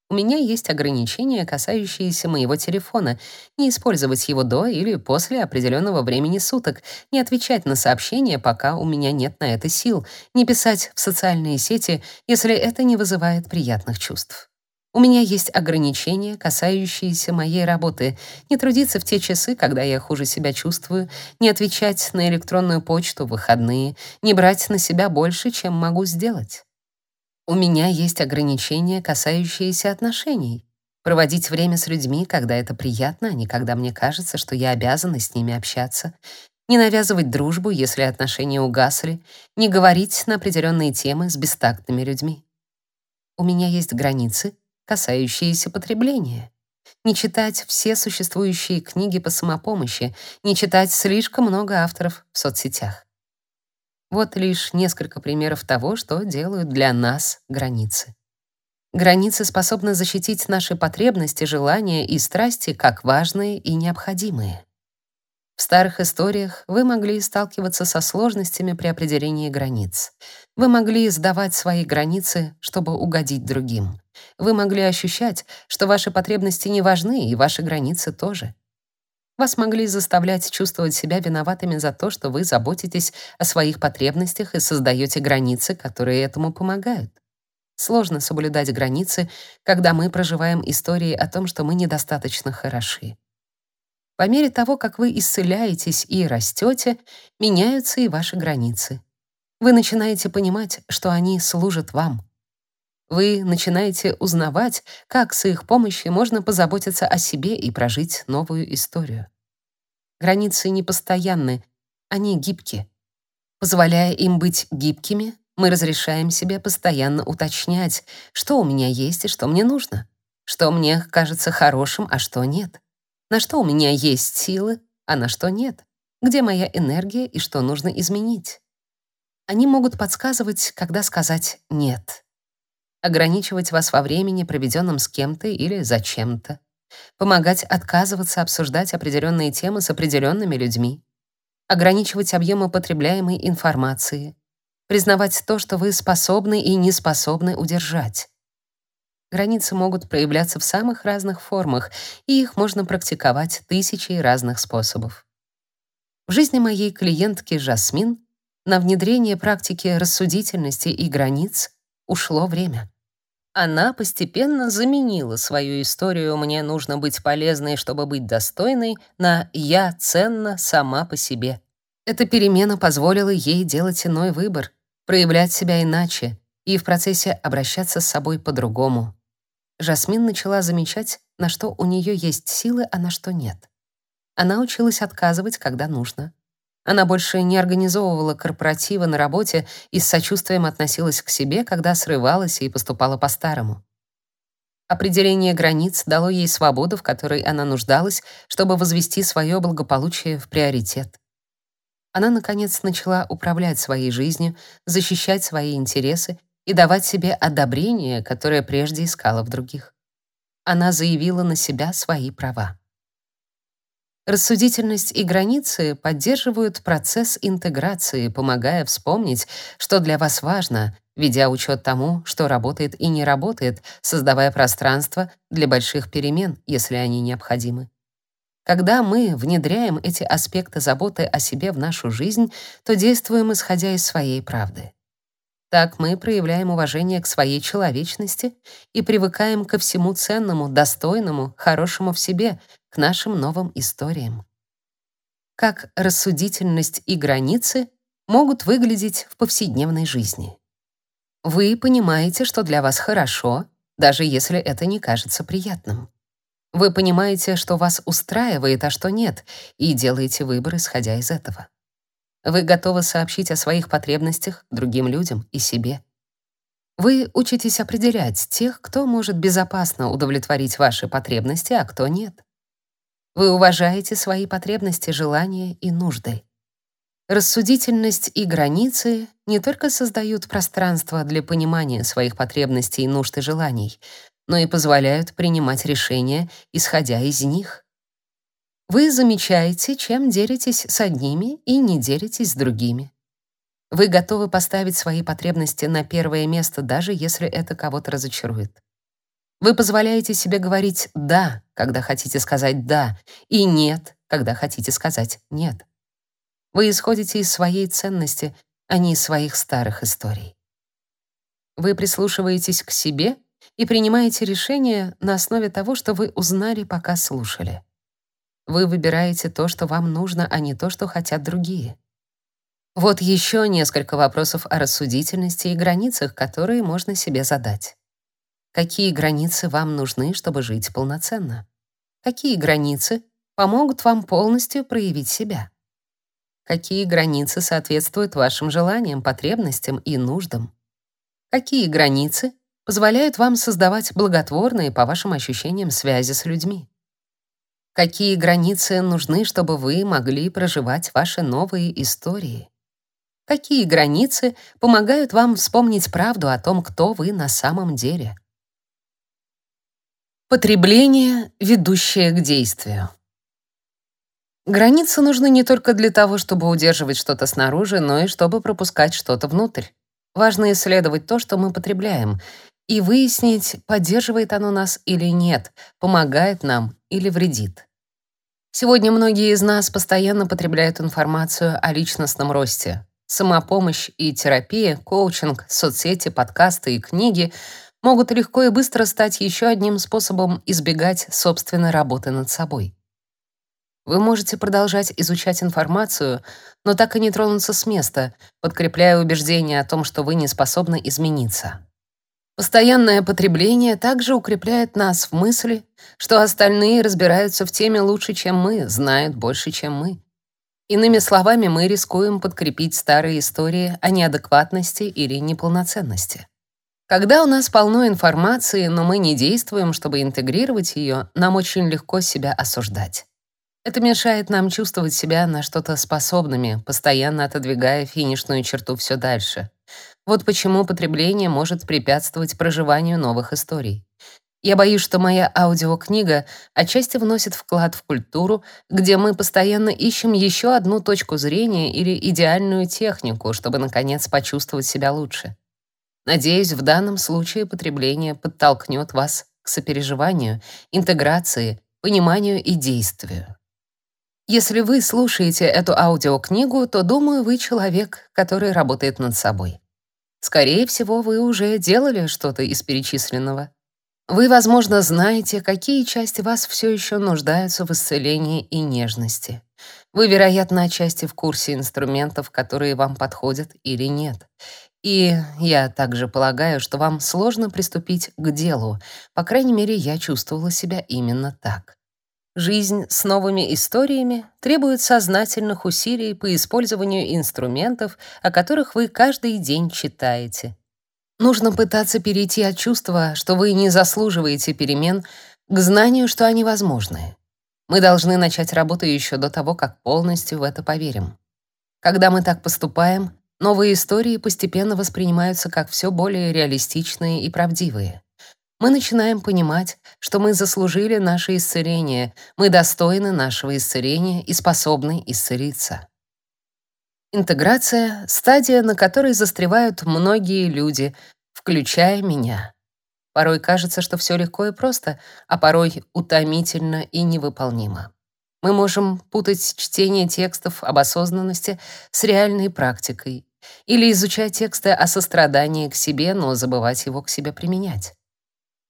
[SPEAKER 1] У меня есть ограничения, касающиеся моего телефона. Не использовать его до или после определенного времени суток, не отвечать на сообщения, пока у меня нет на это сил, не писать в социальные сети, если это не вызывает приятных чувств. У меня есть ограничения, касающиеся моей работы. Не трудиться в те часы, когда я хуже себя чувствую, не отвечать на электронную почту в выходные, не брать на себя больше, чем могу сделать. У меня есть ограничения, касающиеся отношений. Проводить время с людьми, когда это приятно, а не когда мне кажется, что я обязана с ними общаться. Не навязывать дружбу, если отношения угасли. Не говорить на определенные темы с бестактными людьми. У меня есть границы, касающиеся потребления. Не читать все существующие книги по самопомощи, не читать слишком много авторов в соцсетях. Вот лишь несколько примеров того, что делают для нас границы. Границы способны защитить наши потребности, желания и страсти как важные и необходимые. В старых историях вы могли сталкиваться со сложностями при определении границ. Вы могли сдавать свои границы, чтобы угодить другим. Вы могли ощущать, что ваши потребности не важны, и ваши границы тоже. Вас могли заставлять чувствовать себя виноватыми за то, что вы заботитесь о своих потребностях и создаете границы, которые этому помогают. Сложно соблюдать границы, когда мы проживаем истории о том, что мы недостаточно хороши. По мере того, как вы исцеляетесь и растете, меняются и ваши границы. Вы начинаете понимать, что они служат вам. Вы начинаете узнавать, как с их помощью можно позаботиться о себе и прожить новую историю. Границы непостоянны, они гибки. Позволяя им быть гибкими, мы разрешаем себе постоянно уточнять, что у меня есть и что мне нужно, что мне кажется хорошим, а что нет. На что у меня есть силы, а на что нет? Где моя энергия и что нужно изменить? Они могут подсказывать, когда сказать «нет». Ограничивать вас во времени, проведенном с кем-то или за чем-то. Помогать отказываться обсуждать определенные темы с определенными людьми. Ограничивать объемы потребляемой информации. Признавать то, что вы способны и не способны удержать. Границы могут проявляться в самых разных формах, и их можно практиковать тысячей разных способов. В жизни моей клиентки Жасмин на внедрение практики рассудительности и границ ушло время. Она постепенно заменила свою историю «мне нужно быть полезной, чтобы быть достойной» на «я ценна сама по себе». Эта перемена позволила ей делать иной выбор, проявлять себя иначе и в процессе обращаться с собой по-другому. Жасмин начала замечать, на что у нее есть силы, а на что нет. Она училась отказывать, когда нужно. Она больше не организовывала корпоративы на работе и с сочувствием относилась к себе, когда срывалась и поступала по-старому. Определение границ дало ей свободу, в которой она нуждалась, чтобы возвести свое благополучие в приоритет. Она, наконец, начала управлять своей жизнью, защищать свои интересы и давать себе одобрение, которое прежде искала в других. Она заявила на себя свои права. Рассудительность и границы поддерживают процесс интеграции, помогая вспомнить, что для вас важно, ведя учет тому, что работает и не работает, создавая пространство для больших перемен, если они необходимы. Когда мы внедряем эти аспекты заботы о себе в нашу жизнь, то действуем исходя из своей правды. Так мы проявляем уважение к своей человечности и привыкаем ко всему ценному, достойному, хорошему в себе, к нашим новым историям. как рассудительность и границы могут выглядеть в повседневной жизни. Вы понимаете, что для вас хорошо, даже если это не кажется приятным. Вы понимаете, что вас устраивает, а что нет, и делаете выбор, исходя из этого. Вы готовы сообщить о своих потребностях другим людям и себе. Вы учитесь определять тех, кто может безопасно удовлетворить ваши потребности, а кто нет. Вы уважаете свои потребности, желания и нужды. Рассудительность и границы не только создают пространство для понимания своих потребностей, нужд и желаний, но и позволяют принимать решения, исходя из них. Вы замечаете, чем делитесь с одними и не делитесь с другими. Вы готовы поставить свои потребности на первое место, даже если это кого-то разочарует. Вы позволяете себе говорить «да», когда хотите сказать «да», и «нет», когда хотите сказать «нет». Вы исходите из своей ценности, а не из своих старых историй. Вы прислушиваетесь к себе и принимаете решения на основе того, что вы узнали, пока слушали. Вы выбираете то, что вам нужно, а не то, что хотят другие. Вот еще несколько вопросов о рассудительности и границах, которые можно себе задать. Какие границы вам нужны, чтобы жить полноценно? Какие границы помогут вам полностью проявить себя? Какие границы соответствуют вашим желаниям, потребностям и нуждам? Какие границы позволяют вам создавать благотворные, по вашим ощущениям, связи с людьми? Какие границы нужны, чтобы вы могли проживать ваши новые истории? Какие границы помогают вам вспомнить правду о том, кто вы на самом деле? Потребление, ведущее к действию. Границы нужны не только для того, чтобы удерживать что-то снаружи, но и чтобы пропускать что-то внутрь. Важно исследовать то, что мы потребляем, и выяснить, поддерживает оно нас или нет, помогает нам или вредит. Сегодня многие из нас постоянно потребляют информацию о личностном росте, Самопомощь и терапия, коучинг, соцсети, подкасты и книги могут легко и быстро стать еще одним способом избегать собственной работы над собой. Вы можете продолжать изучать информацию, но так и не тронуться с места, подкрепляя убеждение о том, что вы не способны измениться. Постоянное потребление также укрепляет нас в мысли, что остальные разбираются в теме лучше, чем мы, знают больше, чем мы. Иными словами, мы рискуем подкрепить старые истории о неадекватности или неполноценности. Когда у нас полно информации, но мы не действуем, чтобы интегрировать ее, нам очень легко себя осуждать. Это мешает нам чувствовать себя на что-то способными, постоянно отодвигая финишную черту все дальше. Вот почему потребление может препятствовать проживанию новых историй. Я боюсь, что моя аудиокнига отчасти вносит вклад в культуру, где мы постоянно ищем еще одну точку зрения или идеальную технику, чтобы наконец почувствовать себя лучше. Надеюсь, в данном случае потребление подтолкнет вас к сопереживанию, интеграции, пониманию и действию. Если вы слушаете эту аудиокнигу, то, думаю, вы человек, который работает над собой. Скорее всего, вы уже делали что-то из перечисленного. Вы, возможно, знаете, какие части вас все еще нуждаются в исцелении и нежности. Вы, вероятно, отчасти в курсе инструментов, которые вам подходят или нет. И я также полагаю, что вам сложно приступить к делу. По крайней мере, я чувствовала себя именно так. Жизнь с новыми историями требует сознательных усилий по использованию инструментов, о которых вы каждый день читаете. Нужно пытаться перейти от чувства, что вы не заслуживаете перемен, к знанию, что они возможны. Мы должны начать работу еще до того, как полностью в это поверим. Когда мы так поступаем, новые истории постепенно воспринимаются как все более реалистичные и правдивые. Мы начинаем понимать, что мы заслужили наше исцеление, мы достойны нашего исцеления и способны исцелиться. Интеграция — стадия, на которой застревают многие люди, включая меня. Порой кажется, что все легко и просто, а порой утомительно и невыполнимо. Мы можем путать чтение текстов об осознанности с реальной практикой или изучать тексты о сострадании к себе, но забывать его к себе применять.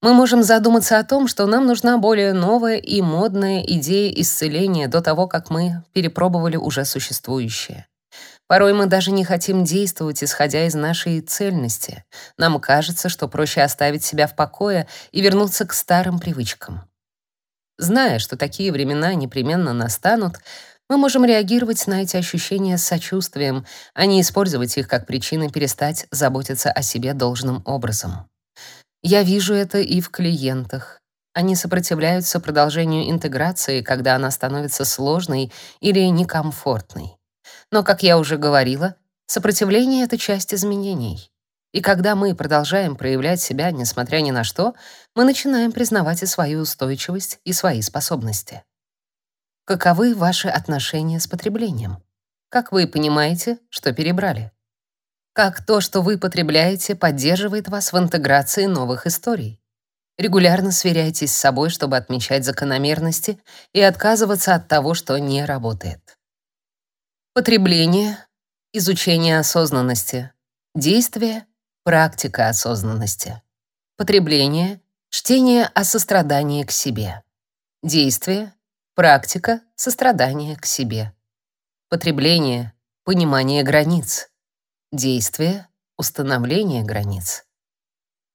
[SPEAKER 1] Мы можем задуматься о том, что нам нужна более новая и модная идея исцеления до того, как мы перепробовали уже существующее. Порой мы даже не хотим действовать, исходя из нашей цельности. Нам кажется, что проще оставить себя в покое и вернуться к старым привычкам. Зная, что такие времена непременно настанут, мы можем реагировать на эти ощущения с сочувствием, а не использовать их как причины перестать заботиться о себе должным образом. Я вижу это и в клиентах. Они сопротивляются продолжению интеграции, когда она становится сложной или некомфортной. Но, как я уже говорила, сопротивление — это часть изменений. И когда мы продолжаем проявлять себя, несмотря ни на что, мы начинаем признавать и свою устойчивость, и свои способности. Каковы ваши отношения с потреблением? Как вы понимаете, что перебрали? Как то, что вы потребляете, поддерживает вас в интеграции новых историй? Регулярно сверяйтесь с собой, чтобы отмечать закономерности и отказываться от того, что не работает. Потребление, изучение осознанности, действие, практика осознанности. Потребление, чтение о сострадании к себе. Действие, практика сострадания к себе. Потребление, понимание границ. Действие, установление границ.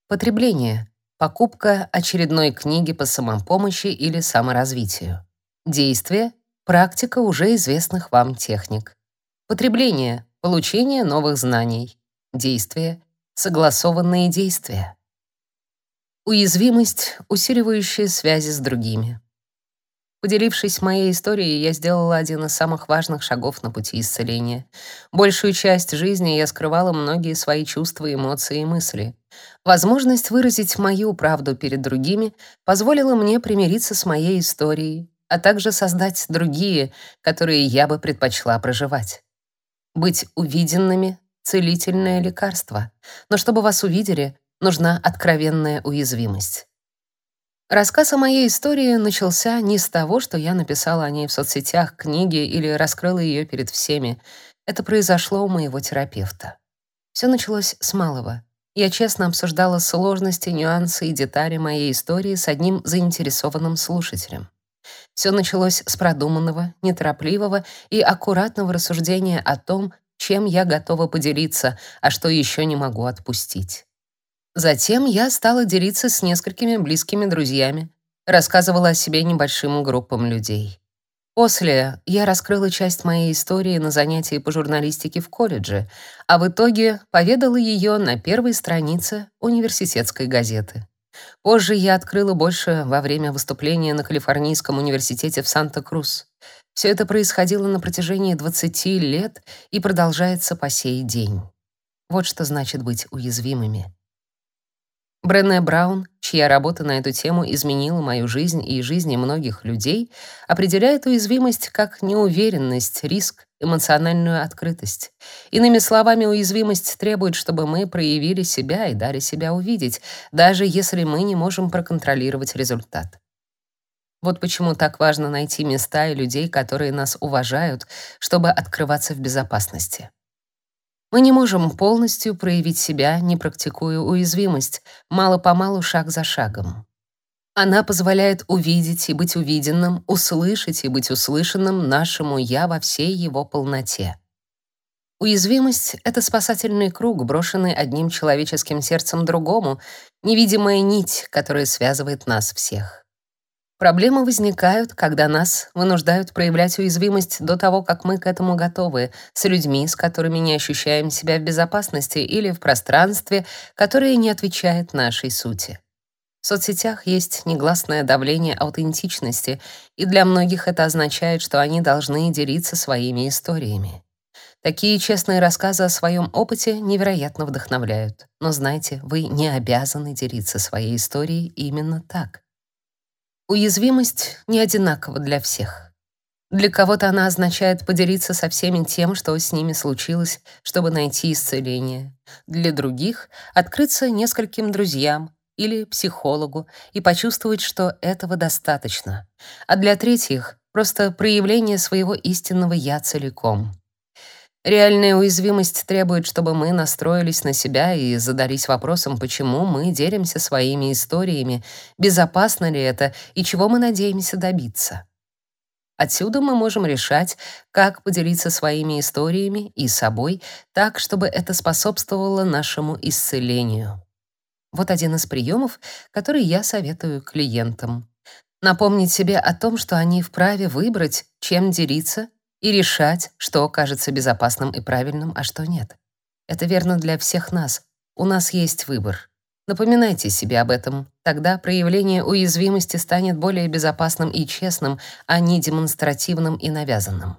[SPEAKER 1] Потребление, покупка очередной книги по самопомощи или саморазвитию. Действие, практика уже известных вам техник. Потребление, получение новых знаний. Действие, согласованные действия. Уязвимость, усиливающая связи с другими. Поделившись моей историей, я сделала один из самых важных шагов на пути исцеления. Большую часть жизни я скрывала многие свои чувства, эмоции и мысли. Возможность выразить мою правду перед другими позволила мне примириться с моей историей, а также создать другие, которые я бы предпочла проживать. Быть увиденными — целительное лекарство. Но чтобы вас увидели, нужна откровенная уязвимость. Рассказ о моей истории начался не с того, что я написала о ней в соцсетях, книге или раскрыла ее перед всеми. Это произошло у моего терапевта. Все началось с малого. Я честно обсуждала сложности, нюансы и детали моей истории с одним заинтересованным слушателем. Все началось с продуманного, неторопливого и аккуратного рассуждения о том, чем я готова поделиться, а что еще не могу отпустить. Затем я стала делиться с несколькими близкими друзьями, рассказывала о себе небольшим группам людей. После я раскрыла часть моей истории на занятии по журналистике в колледже, а в итоге поведала ее на первой странице университетской газеты. Позже я открыла больше во время выступления на Калифорнийском университете в Санта-Крус. Все это происходило на протяжении 20 лет и продолжается по сей день. Вот что значит быть уязвимыми. Брене Браун, чья работа на эту тему изменила мою жизнь и жизни многих людей, определяет уязвимость как неуверенность, риск, эмоциональную открытость. Иными словами, уязвимость требует, чтобы мы проявили себя и дали себя увидеть, даже если мы не можем проконтролировать результат. Вот почему так важно найти места и людей, которые нас уважают, чтобы открываться в безопасности. Мы не можем полностью проявить себя, не практикуя уязвимость, мало-помалу, шаг за шагом. Она позволяет увидеть и быть увиденным, услышать и быть услышанным нашему «я» во всей его полноте. Уязвимость — это спасательный круг, брошенный одним человеческим сердцем другому, невидимая нить, которая связывает нас всех. Проблемы возникают, когда нас вынуждают проявлять уязвимость до того, как мы к этому готовы, с людьми, с которыми не ощущаем себя в безопасности или в пространстве, которое не отвечает нашей сути. В соцсетях есть негласное давление аутентичности, и для многих это означает, что они должны делиться своими историями. Такие честные рассказы о своем опыте невероятно вдохновляют. Но знайте, вы не обязаны делиться своей историей именно так. Уязвимость не одинакова для всех. Для кого-то она означает поделиться со всеми тем, что с ними случилось, чтобы найти исцеление. Для других — открыться нескольким друзьям или психологу и почувствовать, что этого достаточно. А для третьих — просто проявление своего истинного «я» целиком. Реальная уязвимость требует, чтобы мы настроились на себя и задались вопросом, почему мы делимся своими историями, безопасно ли это и чего мы надеемся добиться. Отсюда мы можем решать, как поделиться своими историями и собой так, чтобы это способствовало нашему исцелению. Вот один из приемов, который я советую клиентам. Напомнить себе о том, что они вправе выбрать, чем делиться и решать, что кажется безопасным и правильным, а что нет. Это верно для всех нас. У нас есть выбор. Напоминайте себе об этом. Тогда проявление уязвимости станет более безопасным и честным, а не демонстративным и навязанным.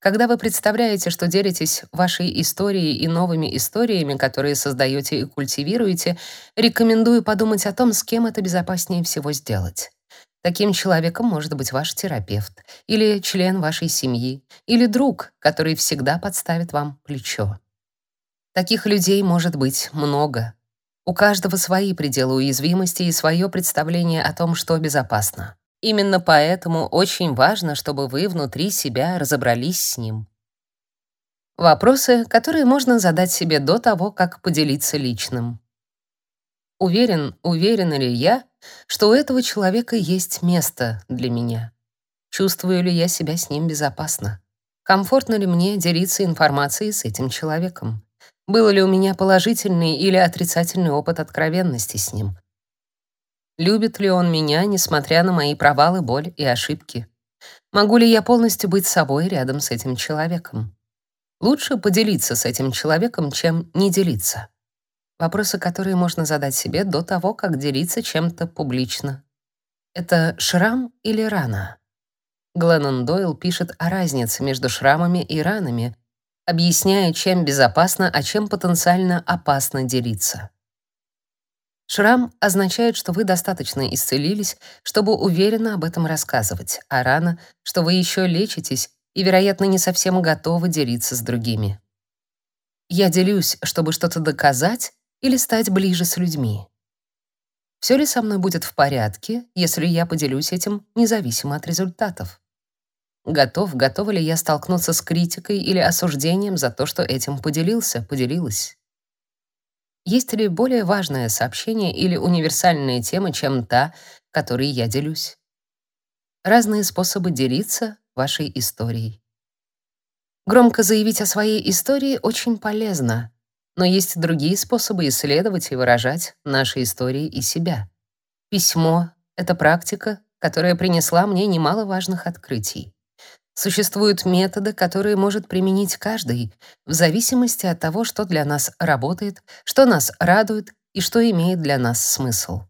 [SPEAKER 1] Когда вы представляете, что делитесь вашей историей и новыми историями, которые создаете и культивируете, рекомендую подумать о том, с кем это безопаснее всего сделать. Таким человеком может быть ваш терапевт, или член вашей семьи, или друг, который всегда подставит вам плечо. Таких людей может быть много. У каждого свои пределы уязвимости и свое представление о том, что безопасно. Именно поэтому очень важно, чтобы вы внутри себя разобрались с ним. Вопросы, которые можно задать себе до того, как поделиться личным. Уверен, уверена ли я, что у этого человека есть место для меня? Чувствую ли я себя с ним безопасно? Комфортно ли мне делиться информацией с этим человеком? Был ли у меня положительный или отрицательный опыт откровенности с ним? Любит ли он меня, несмотря на мои провалы, боль и ошибки? Могу ли я полностью быть собой рядом с этим человеком? Лучше поделиться с этим человеком, чем не делиться. Вопросы, которые можно задать себе до того, как делиться чем-то публично. Это шрам или рана? Гленнон Дойл пишет о разнице между шрамами и ранами, объясняя, чем безопасно, а чем потенциально опасно делиться. Шрам означает, что вы достаточно исцелились, чтобы уверенно об этом рассказывать, а рана, что вы еще лечитесь и, вероятно, не совсем готовы делиться с другими. Я делюсь, чтобы что-то доказать или стать ближе с людьми. Все ли со мной будет в порядке, если я поделюсь этим независимо от результатов? Готов, готова ли я столкнуться с критикой или осуждением за то, что этим поделился, поделилась? Есть ли более важное сообщение или универсальная тема, чем та, которой я делюсь? Разные способы делиться вашей историей. Громко заявить о своей истории очень полезно, но есть другие способы исследовать и выражать наши истории и себя. Письмо — это практика, которая принесла мне немало важных открытий. Существуют методы, которые может применить каждый, в зависимости от того, что для нас работает, что нас радует и что имеет для нас смысл.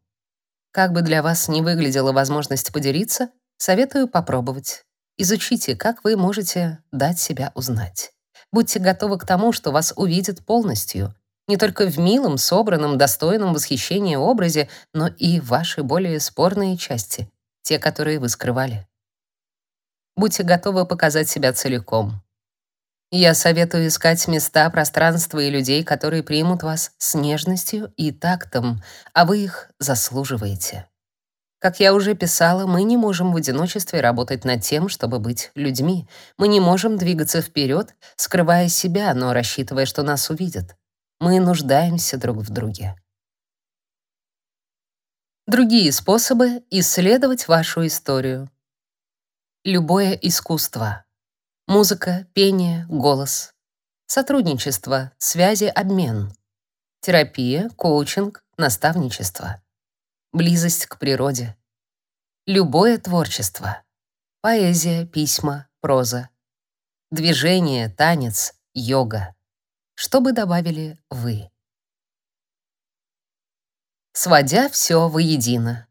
[SPEAKER 1] Как бы для вас ни выглядела возможность поделиться, советую попробовать. Изучите, как вы можете дать себя узнать. Будьте готовы к тому, что вас увидят полностью, не только в милом, собранном, достойном восхищения образе, но и в ваши более спорные части, те, которые вы скрывали. Будьте готовы показать себя целиком. Я советую искать места, пространства и людей, которые примут вас с нежностью и тактом, а вы их заслуживаете. Как я уже писала, мы не можем в одиночестве работать над тем, чтобы быть людьми. Мы не можем двигаться вперед, скрывая себя, но рассчитывая, что нас увидят. Мы нуждаемся друг в друге. Другие способы исследовать вашу историю. Любое искусство. Музыка, пение, голос. Сотрудничество, связи, обмен. Терапия, коучинг, наставничество близость к природе. Любое творчество. Поэзия, письма, проза. Движение, танец, йога. Что бы добавили вы? Сводя все воедино.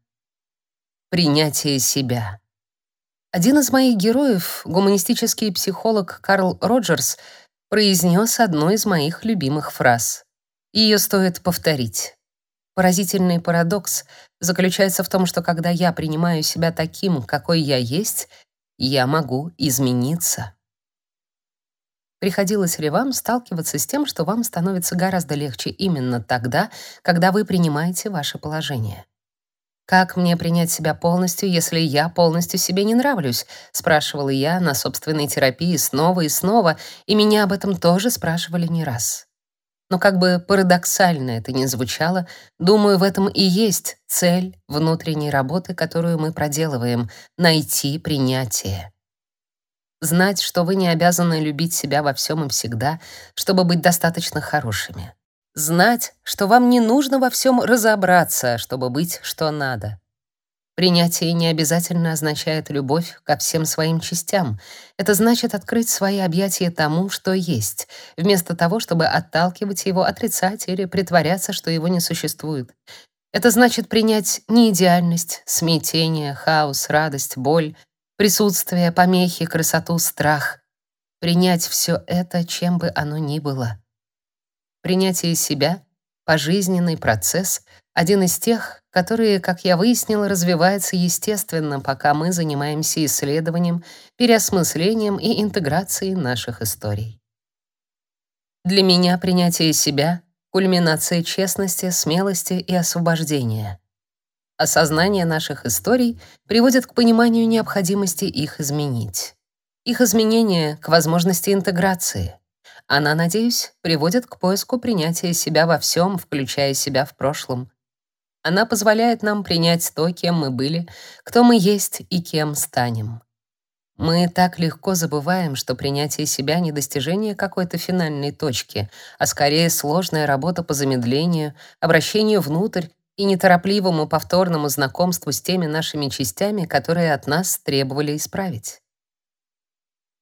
[SPEAKER 1] Принятие себя. Один из моих героев, гуманистический психолог Карл Роджерс, произнес одну из моих любимых фраз. Ее стоит повторить. Поразительный парадокс заключается в том, что когда я принимаю себя таким, какой я есть, я могу измениться. Приходилось ли вам сталкиваться с тем, что вам становится гораздо легче именно тогда, когда вы принимаете ваше положение? Как мне принять себя полностью, если я полностью себе не нравлюсь? спрашивала я на собственной терапии снова и снова, и меня об этом тоже спрашивали не раз. Но как бы парадоксально это ни звучало, думаю, в этом и есть цель внутренней работы, которую мы проделываем найти принятие. Знать, что вы не обязаны любить себя во всем и всегда, чтобы быть достаточно хорошими. Знать, что вам не нужно во всем разобраться, чтобы быть что надо. Принятие не обязательно означает любовь ко всем своим частям. Это значит открыть свои объятия тому, что есть, вместо того, чтобы отталкивать его, отрицать или притворяться, что его не существует. Это значит принять неидеальность, смятение, хаос, радость, боль, присутствие, помехи, красоту, страх. Принять все это, чем бы оно ни было. Принятие себя — пожизненный процесс, один из тех, которые, как я выяснила, развиваются естественно, пока мы занимаемся исследованием, переосмыслением и интеграцией наших историй. Для меня принятие себя — кульминация честности, смелости и освобождения. Осознание наших историй приводит к пониманию необходимости их изменить. Их изменение — к возможности интеграции. Она, надеюсь, приводит к поиску принятия себя во всем, включая себя в прошлом. Она позволяет нам принять то, кем мы были, кто мы есть и кем станем. Мы так легко забываем, что принятие себя не достижение какой-то финальной точки, а скорее сложная работа по замедлению, обращению внутрь и неторопливому повторному знакомству с теми нашими частями, которые от нас требовали исправить.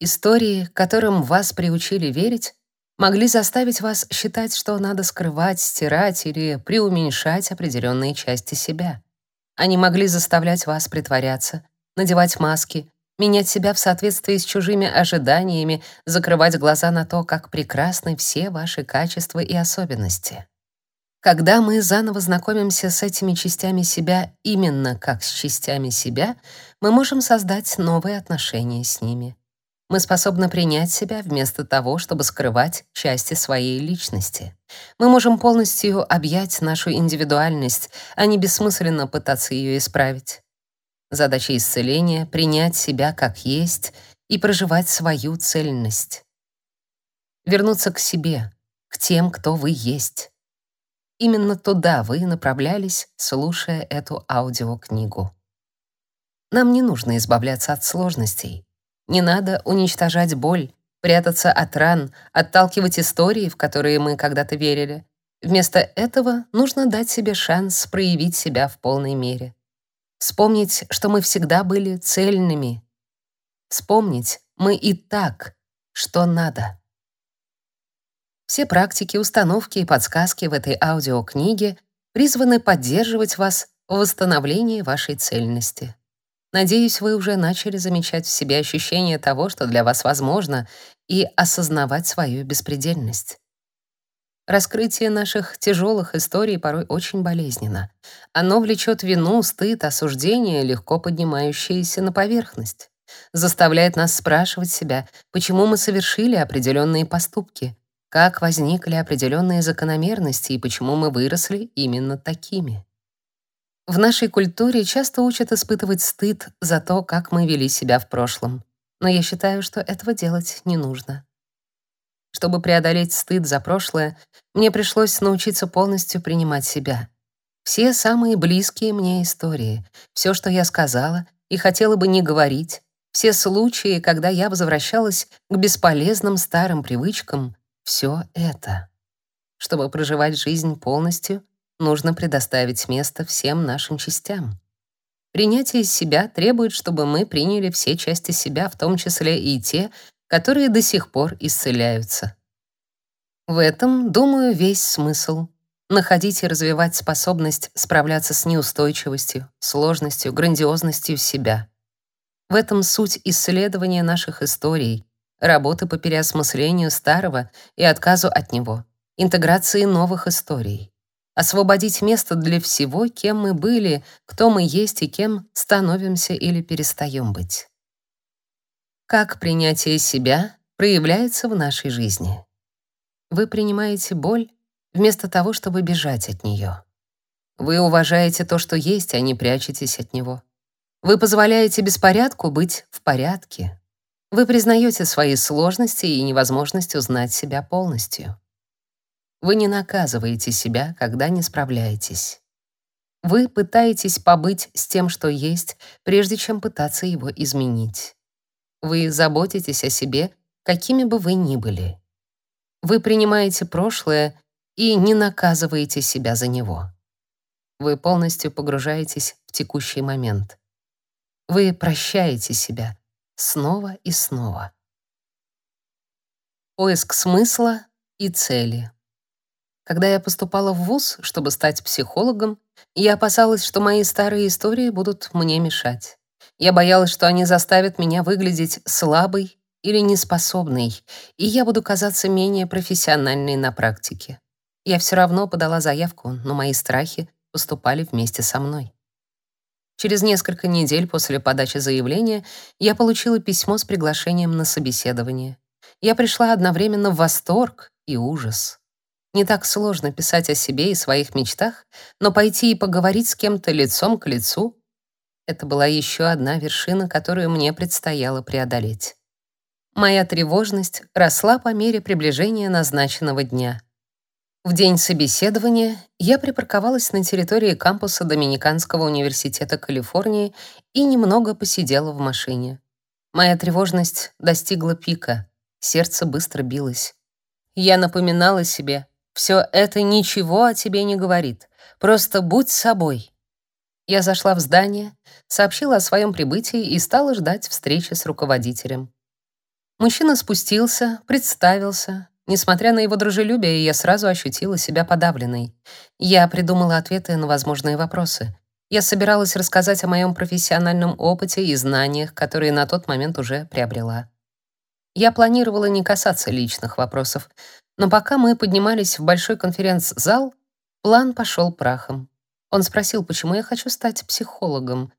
[SPEAKER 1] Истории, которым вас приучили верить, могли заставить вас считать, что надо скрывать, стирать или преуменьшать определенные части себя. Они могли заставлять вас притворяться, надевать маски, менять себя в соответствии с чужими ожиданиями, закрывать глаза на то, как прекрасны все ваши качества и особенности. Когда мы заново знакомимся с этими частями себя именно как с частями себя, мы можем создать новые отношения с ними. Мы способны принять себя вместо того, чтобы скрывать части своей личности. Мы можем полностью объять нашу индивидуальность, а не бессмысленно пытаться ее исправить. Задача исцеления — принять себя как есть и проживать свою цельность. Вернуться к себе, к тем, кто вы есть. Именно туда вы направлялись, слушая эту аудиокнигу. Нам не нужно избавляться от сложностей. Не надо уничтожать боль, прятаться от ран, отталкивать истории, в которые мы когда-то верили. Вместо этого нужно дать себе шанс проявить себя в полной мере. Вспомнить, что мы всегда были цельными. Вспомнить, мы и так, что надо. Все практики, установки и подсказки в этой аудиокниге призваны поддерживать вас в восстановлении вашей цельности. Надеюсь, вы уже начали замечать в себе ощущение того, что для вас возможно, и осознавать свою беспредельность. Раскрытие наших тяжелых историй порой очень болезненно. Оно влечет вину, стыд, осуждение, легко поднимающиеся на поверхность. Заставляет нас спрашивать себя, почему мы совершили определенные поступки, как возникли определенные закономерности и почему мы выросли именно такими. В нашей культуре часто учат испытывать стыд за то, как мы вели себя в прошлом. Но я считаю, что этого делать не нужно. Чтобы преодолеть стыд за прошлое, мне пришлось научиться полностью принимать себя. Все самые близкие мне истории, все, что я сказала и хотела бы не говорить, все случаи, когда я возвращалась к бесполезным старым привычкам, все это. Чтобы проживать жизнь полностью — нужно предоставить место всем нашим частям. Принятие себя требует, чтобы мы приняли все части себя, в том числе и те, которые до сих пор исцеляются. В этом, думаю, весь смысл. Находить и развивать способность справляться с неустойчивостью, сложностью, грандиозностью себя. В этом суть исследования наших историй, работы по переосмыслению старого и отказу от него, интеграции новых историй освободить место для всего, кем мы были, кто мы есть и кем становимся или перестаем быть. Как принятие себя проявляется в нашей жизни? Вы принимаете боль вместо того, чтобы бежать от нее. Вы уважаете то, что есть, а не прячетесь от него. Вы позволяете беспорядку быть в порядке. Вы признаете свои сложности и невозможность узнать себя полностью. Вы не наказываете себя, когда не справляетесь. Вы пытаетесь побыть с тем, что есть, прежде чем пытаться его изменить. Вы заботитесь о себе, какими бы вы ни были. Вы принимаете прошлое и не наказываете себя за него. Вы полностью погружаетесь в текущий момент. Вы прощаете себя снова и снова. Поиск смысла и цели. Когда я поступала в вуз, чтобы стать психологом, я опасалась, что мои старые истории будут мне мешать. Я боялась, что они заставят меня выглядеть слабой или неспособной, и я буду казаться менее профессиональной на практике. Я все равно подала заявку, но мои страхи поступали вместе со мной. Через несколько недель после подачи заявления я получила письмо с приглашением на собеседование. Я пришла одновременно в восторг и ужас. Не так сложно писать о себе и своих мечтах, но пойти и поговорить с кем-то лицом к лицу — это была еще одна вершина, которую мне предстояло преодолеть. Моя тревожность росла по мере приближения назначенного дня. В день собеседования я припарковалась на территории кампуса Доминиканского университета Калифорнии и немного посидела в машине. Моя тревожность достигла пика, сердце быстро билось. Я напоминала себе, все это ничего о тебе не говорит, просто будь собой. Я зашла в здание, сообщила о своем прибытии и стала ждать встречи с руководителем. Мужчина спустился, представился, Несмотря на его дружелюбие, я сразу ощутила себя подавленной. Я придумала ответы на возможные вопросы. Я собиралась рассказать о моем профессиональном опыте и знаниях, которые на тот момент уже приобрела. Я планировала не касаться личных вопросов, но пока мы поднимались в большой конференц-зал, план пошел прахом. Он спросил, почему я хочу стать психологом.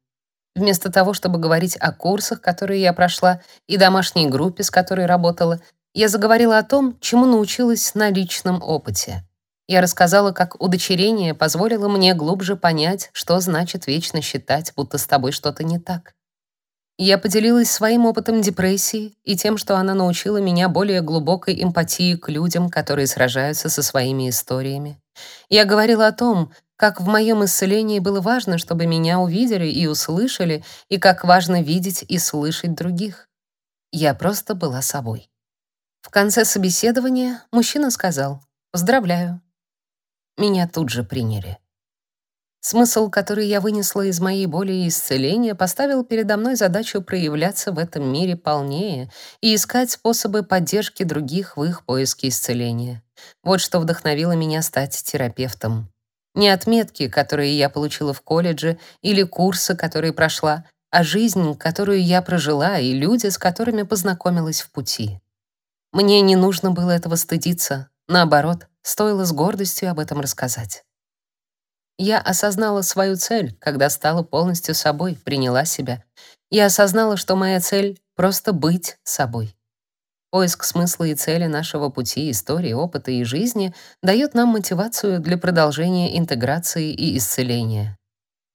[SPEAKER 1] Вместо того, чтобы говорить о курсах, которые я прошла, и домашней группе, с которой работала, я заговорила о том, чему научилась на личном опыте. Я рассказала, как удочерение позволило мне глубже понять, что значит вечно считать, будто с тобой что-то не так. Я поделилась своим опытом депрессии и тем, что она научила меня более глубокой эмпатии к людям, которые сражаются со своими историями. Я говорила о том, как в моем исцелении было важно, чтобы меня увидели и услышали, и как важно видеть и слышать других. Я просто была собой. В конце собеседования мужчина сказал «Поздравляю». Меня тут же приняли. Смысл, который я вынесла из моей боли и исцеления, поставил передо мной задачу проявляться в этом мире полнее и искать способы поддержки других в их поиске исцеления. Вот что вдохновило меня стать терапевтом. Не отметки, которые я получила в колледже, или курсы, которые прошла, а жизнь, которую я прожила, и люди, с которыми познакомилась в пути. Мне не нужно было этого стыдиться. Наоборот, стоило с гордостью об этом рассказать. Я осознала свою цель, когда стала полностью собой, приняла себя. Я осознала, что моя цель — просто быть собой. Поиск смысла и цели нашего пути, истории, опыта и жизни дает нам мотивацию для продолжения интеграции и исцеления.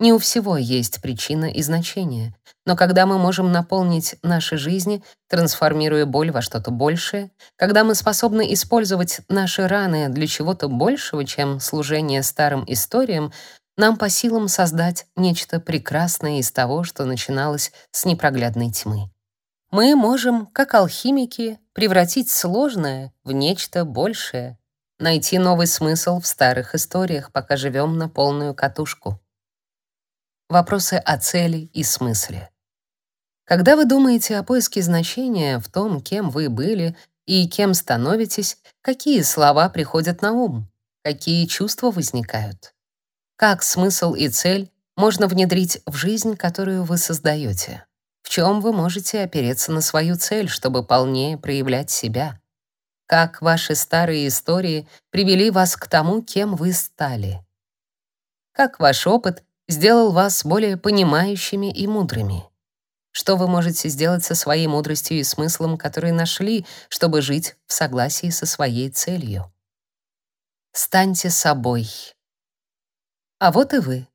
[SPEAKER 1] Не у всего есть причина и значение, но когда мы можем наполнить наши жизни, трансформируя боль во что-то большее, когда мы способны использовать наши раны для чего-то большего, чем служение старым историям, нам по силам создать нечто прекрасное из того, что начиналось с непроглядной тьмы. Мы можем, как алхимики, превратить сложное в нечто большее, найти новый смысл в старых историях, пока живем на полную катушку вопросы о цели и смысле. Когда вы думаете о поиске значения в том, кем вы были и кем становитесь, какие слова приходят на ум? Какие чувства возникают? Как смысл и цель можно внедрить в жизнь, которую вы создаете? В чем вы можете опереться на свою цель, чтобы полнее проявлять себя? Как ваши старые истории привели вас к тому, кем вы стали? Как ваш опыт сделал вас более понимающими и мудрыми. Что вы можете сделать со своей мудростью и смыслом, которые нашли, чтобы жить в согласии со своей целью? Станьте собой. А вот и вы.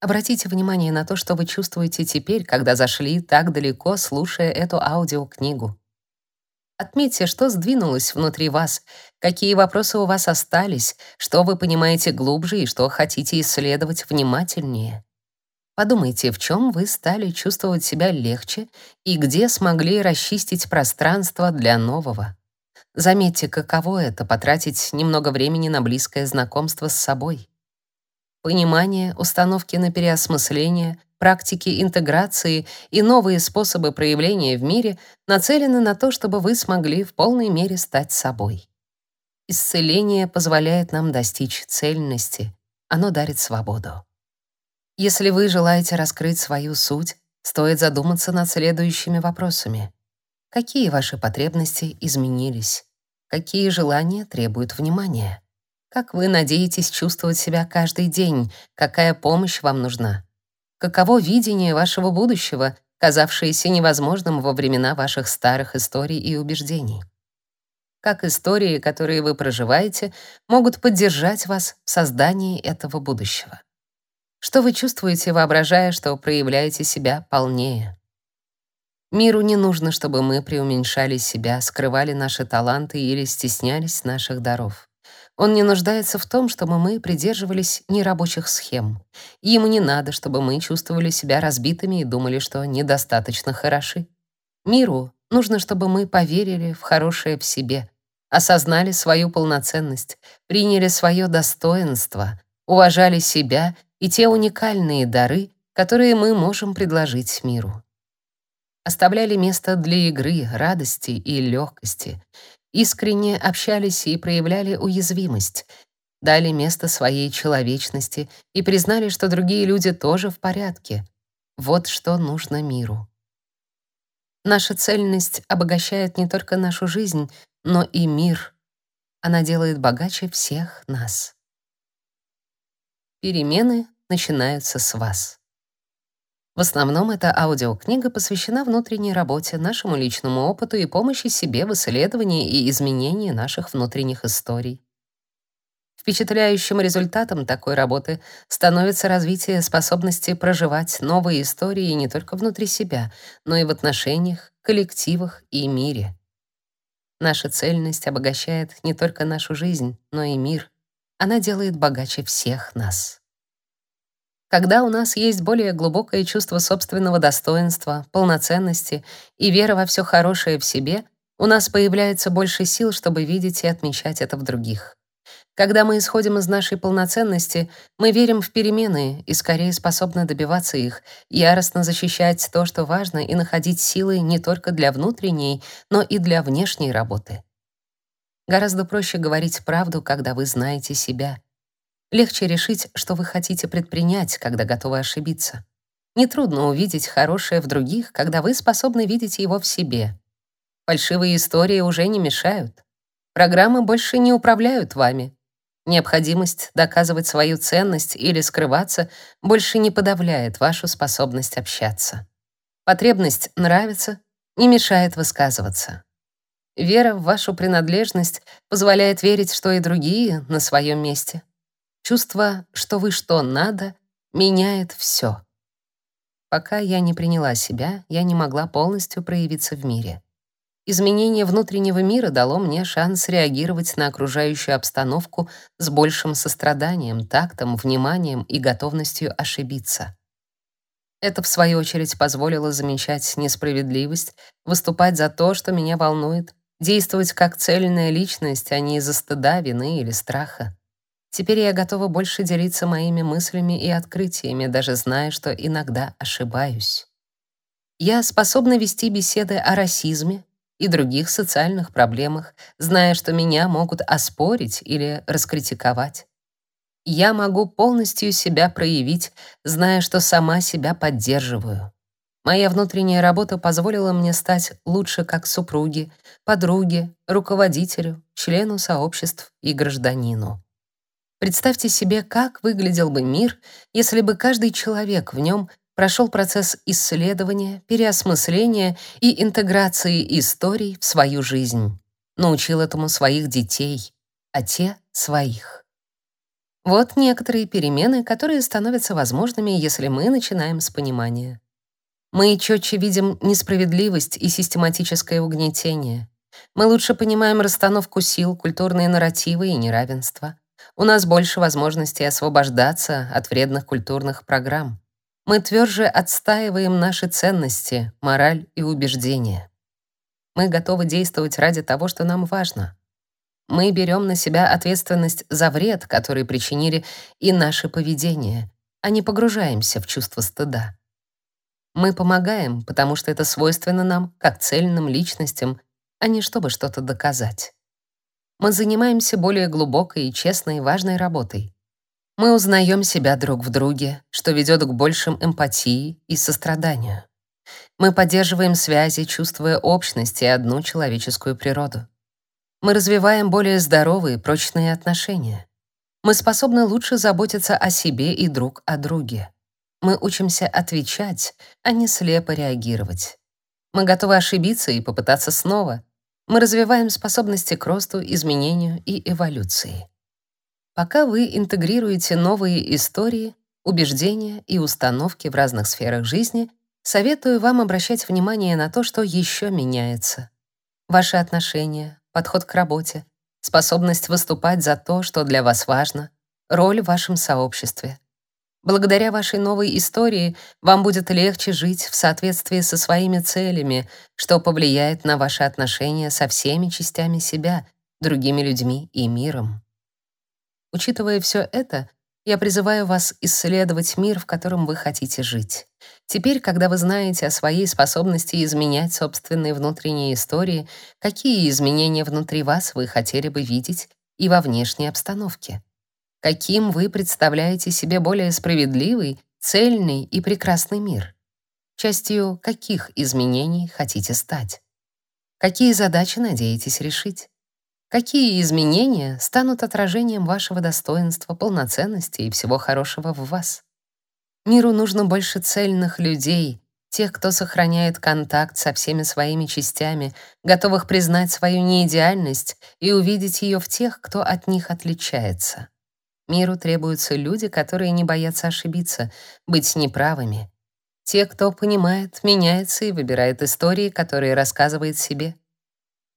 [SPEAKER 1] Обратите внимание на то, что вы чувствуете теперь, когда зашли так далеко, слушая эту аудиокнигу. Отметьте, что сдвинулось внутри вас, какие вопросы у вас остались, что вы понимаете глубже и что хотите исследовать внимательнее. Подумайте, в чем вы стали чувствовать себя легче и где смогли расчистить пространство для нового. Заметьте, каково это — потратить немного времени на близкое знакомство с собой. Понимание, установки на переосмысление, практики интеграции и новые способы проявления в мире нацелены на то, чтобы вы смогли в полной мере стать собой. Исцеление позволяет нам достичь цельности, оно дарит свободу. Если вы желаете раскрыть свою суть, стоит задуматься над следующими вопросами. Какие ваши потребности изменились? Какие желания требуют внимания? Как вы надеетесь чувствовать себя каждый день? Какая помощь вам нужна? Каково видение вашего будущего, казавшееся невозможным во времена ваших старых историй и убеждений? Как истории, которые вы проживаете, могут поддержать вас в создании этого будущего? Что вы чувствуете, воображая, что проявляете себя полнее? Миру не нужно, чтобы мы преуменьшали себя, скрывали наши таланты или стеснялись наших даров. Он не нуждается в том, чтобы мы придерживались нерабочих схем. Ему не надо, чтобы мы чувствовали себя разбитыми и думали, что недостаточно хороши. Миру нужно, чтобы мы поверили в хорошее в себе, осознали свою полноценность, приняли свое достоинство, уважали себя и те уникальные дары, которые мы можем предложить миру. Оставляли место для игры, радости и легкости, искренне общались и проявляли уязвимость, дали место своей человечности и признали, что другие люди тоже в порядке. Вот что нужно миру. Наша цельность обогащает не только нашу жизнь, но и мир. Она делает богаче всех нас. Перемены начинаются с вас. В основном эта аудиокнига посвящена внутренней работе, нашему личному опыту и помощи себе в исследовании и изменении наших внутренних историй. Впечатляющим результатом такой работы становится развитие способности проживать новые истории не только внутри себя, но и в отношениях, коллективах и мире. Наша цельность обогащает не только нашу жизнь, но и мир. Она делает богаче всех нас. Когда у нас есть более глубокое чувство собственного достоинства, полноценности и вера во все хорошее в себе, у нас появляется больше сил, чтобы видеть и отмечать это в других. Когда мы исходим из нашей полноценности, мы верим в перемены и скорее способны добиваться их, яростно защищать то, что важно, и находить силы не только для внутренней, но и для внешней работы. Гораздо проще говорить правду, когда вы знаете себя — Легче решить, что вы хотите предпринять, когда готовы ошибиться. Нетрудно увидеть хорошее в других, когда вы способны видеть его в себе. Фальшивые истории уже не мешают. Программы больше не управляют вами. Необходимость доказывать свою ценность или скрываться больше не подавляет вашу способность общаться. Потребность нравиться не мешает высказываться. Вера в вашу принадлежность позволяет верить, что и другие на своем месте. Чувство, что вы что надо, меняет все. Пока я не приняла себя, я не могла полностью проявиться в мире. Изменение внутреннего мира дало мне шанс реагировать на окружающую обстановку с большим состраданием, тактом, вниманием и готовностью ошибиться. Это, в свою очередь, позволило замечать несправедливость, выступать за то, что меня волнует, действовать как цельная личность, а не из-за стыда, вины или страха. Теперь я готова больше делиться моими мыслями и открытиями, даже зная, что иногда ошибаюсь. Я способна вести беседы о расизме и других социальных проблемах, зная, что меня могут оспорить или раскритиковать. Я могу полностью себя проявить, зная, что сама себя поддерживаю. Моя внутренняя работа позволила мне стать лучше как супруге, подруге, руководителю, члену сообществ и гражданину. Представьте себе, как выглядел бы мир, если бы каждый человек в нем прошел процесс исследования, переосмысления и интеграции историй в свою жизнь, научил этому своих детей, а те — своих. Вот некоторые перемены, которые становятся возможными, если мы начинаем с понимания. Мы четче видим несправедливость и систематическое угнетение. Мы лучше понимаем расстановку сил, культурные нарративы и неравенство. У нас больше возможностей освобождаться от вредных культурных программ. Мы тверже отстаиваем наши ценности, мораль и убеждения. Мы готовы действовать ради того, что нам важно. Мы берем на себя ответственность за вред, который причинили и наше поведение, а не погружаемся в чувство стыда. Мы помогаем, потому что это свойственно нам, как цельным личностям, а не чтобы что-то доказать. Мы занимаемся более глубокой и честной важной работой. Мы узнаем себя друг в друге, что ведет к большим эмпатии и состраданию. Мы поддерживаем связи, чувствуя общность и одну человеческую природу. Мы развиваем более здоровые, прочные отношения. Мы способны лучше заботиться о себе и друг о друге. Мы учимся отвечать, а не слепо реагировать. Мы готовы ошибиться и попытаться снова. Мы развиваем способности к росту, изменению и эволюции. Пока вы интегрируете новые истории, убеждения и установки в разных сферах жизни, советую вам обращать внимание на то, что еще меняется. Ваши отношения, подход к работе, способность выступать за то, что для вас важно, роль в вашем сообществе — Благодаря вашей новой истории вам будет легче жить в соответствии со своими целями, что повлияет на ваши отношения со всеми частями себя, другими людьми и миром. Учитывая все это, я призываю вас исследовать мир, в котором вы хотите жить. Теперь, когда вы знаете о своей способности изменять собственные внутренние истории, какие изменения внутри вас вы хотели бы видеть и во внешней обстановке? каким вы представляете себе более справедливый, цельный и прекрасный мир? Частью каких изменений хотите стать? Какие задачи надеетесь решить? Какие изменения станут отражением вашего достоинства, полноценности и всего хорошего в вас? Миру нужно больше цельных людей, тех, кто сохраняет контакт со всеми своими частями, готовых признать свою неидеальность и увидеть ее в тех, кто от них отличается. Миру требуются люди, которые не боятся ошибиться, быть неправыми. Те, кто понимает, меняется и выбирает истории, которые рассказывает себе.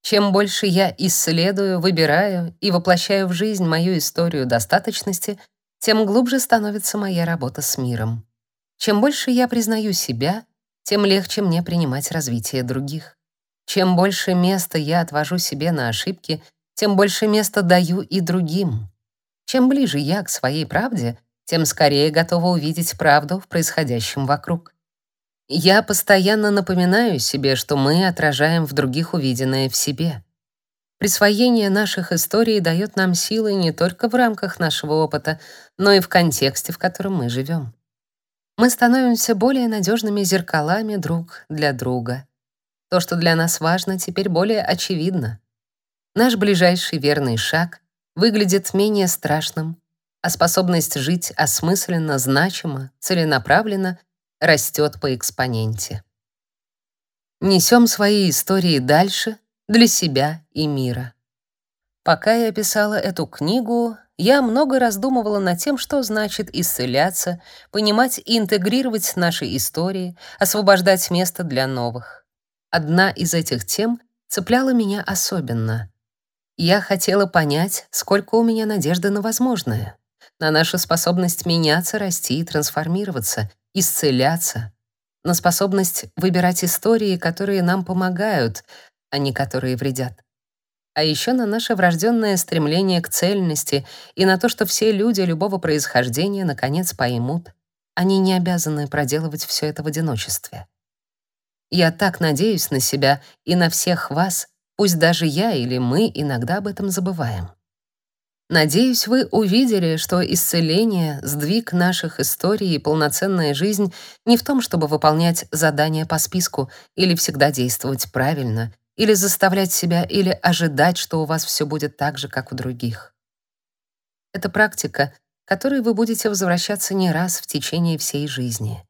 [SPEAKER 1] Чем больше я исследую, выбираю и воплощаю в жизнь мою историю достаточности, тем глубже становится моя работа с миром. Чем больше я признаю себя, тем легче мне принимать развитие других. Чем больше места я отвожу себе на ошибки, тем больше места даю и другим. Чем ближе я к своей правде, тем скорее готова увидеть правду в происходящем вокруг. Я постоянно напоминаю себе, что мы отражаем в других увиденное в себе. Присвоение наших историй дает нам силы не только в рамках нашего опыта, но и в контексте, в котором мы живем. Мы становимся более надежными зеркалами друг для друга. То, что для нас важно, теперь более очевидно. Наш ближайший верный шаг выглядит менее страшным, а способность жить осмысленно, значимо, целенаправленно растет по экспоненте. Несем свои истории дальше для себя и мира. Пока я писала эту книгу, я много раздумывала над тем, что значит исцеляться, понимать и интегрировать наши истории, освобождать место для новых. Одна из этих тем цепляла меня особенно. Я хотела понять, сколько у меня надежды на возможное, на нашу способность меняться, расти и трансформироваться, исцеляться, на способность выбирать истории, которые нам помогают, а не которые вредят. А еще на наше врожденное стремление к цельности и на то, что все люди любого происхождения наконец поймут, они не обязаны проделывать все это в одиночестве. Я так надеюсь на себя и на всех вас, Пусть даже я или мы иногда об этом забываем. Надеюсь, вы увидели, что исцеление, сдвиг наших историй и полноценная жизнь не в том, чтобы выполнять задания по списку или всегда действовать правильно, или заставлять себя, или ожидать, что у вас все будет так же, как у других. Это практика, к которой вы будете возвращаться не раз в течение всей жизни.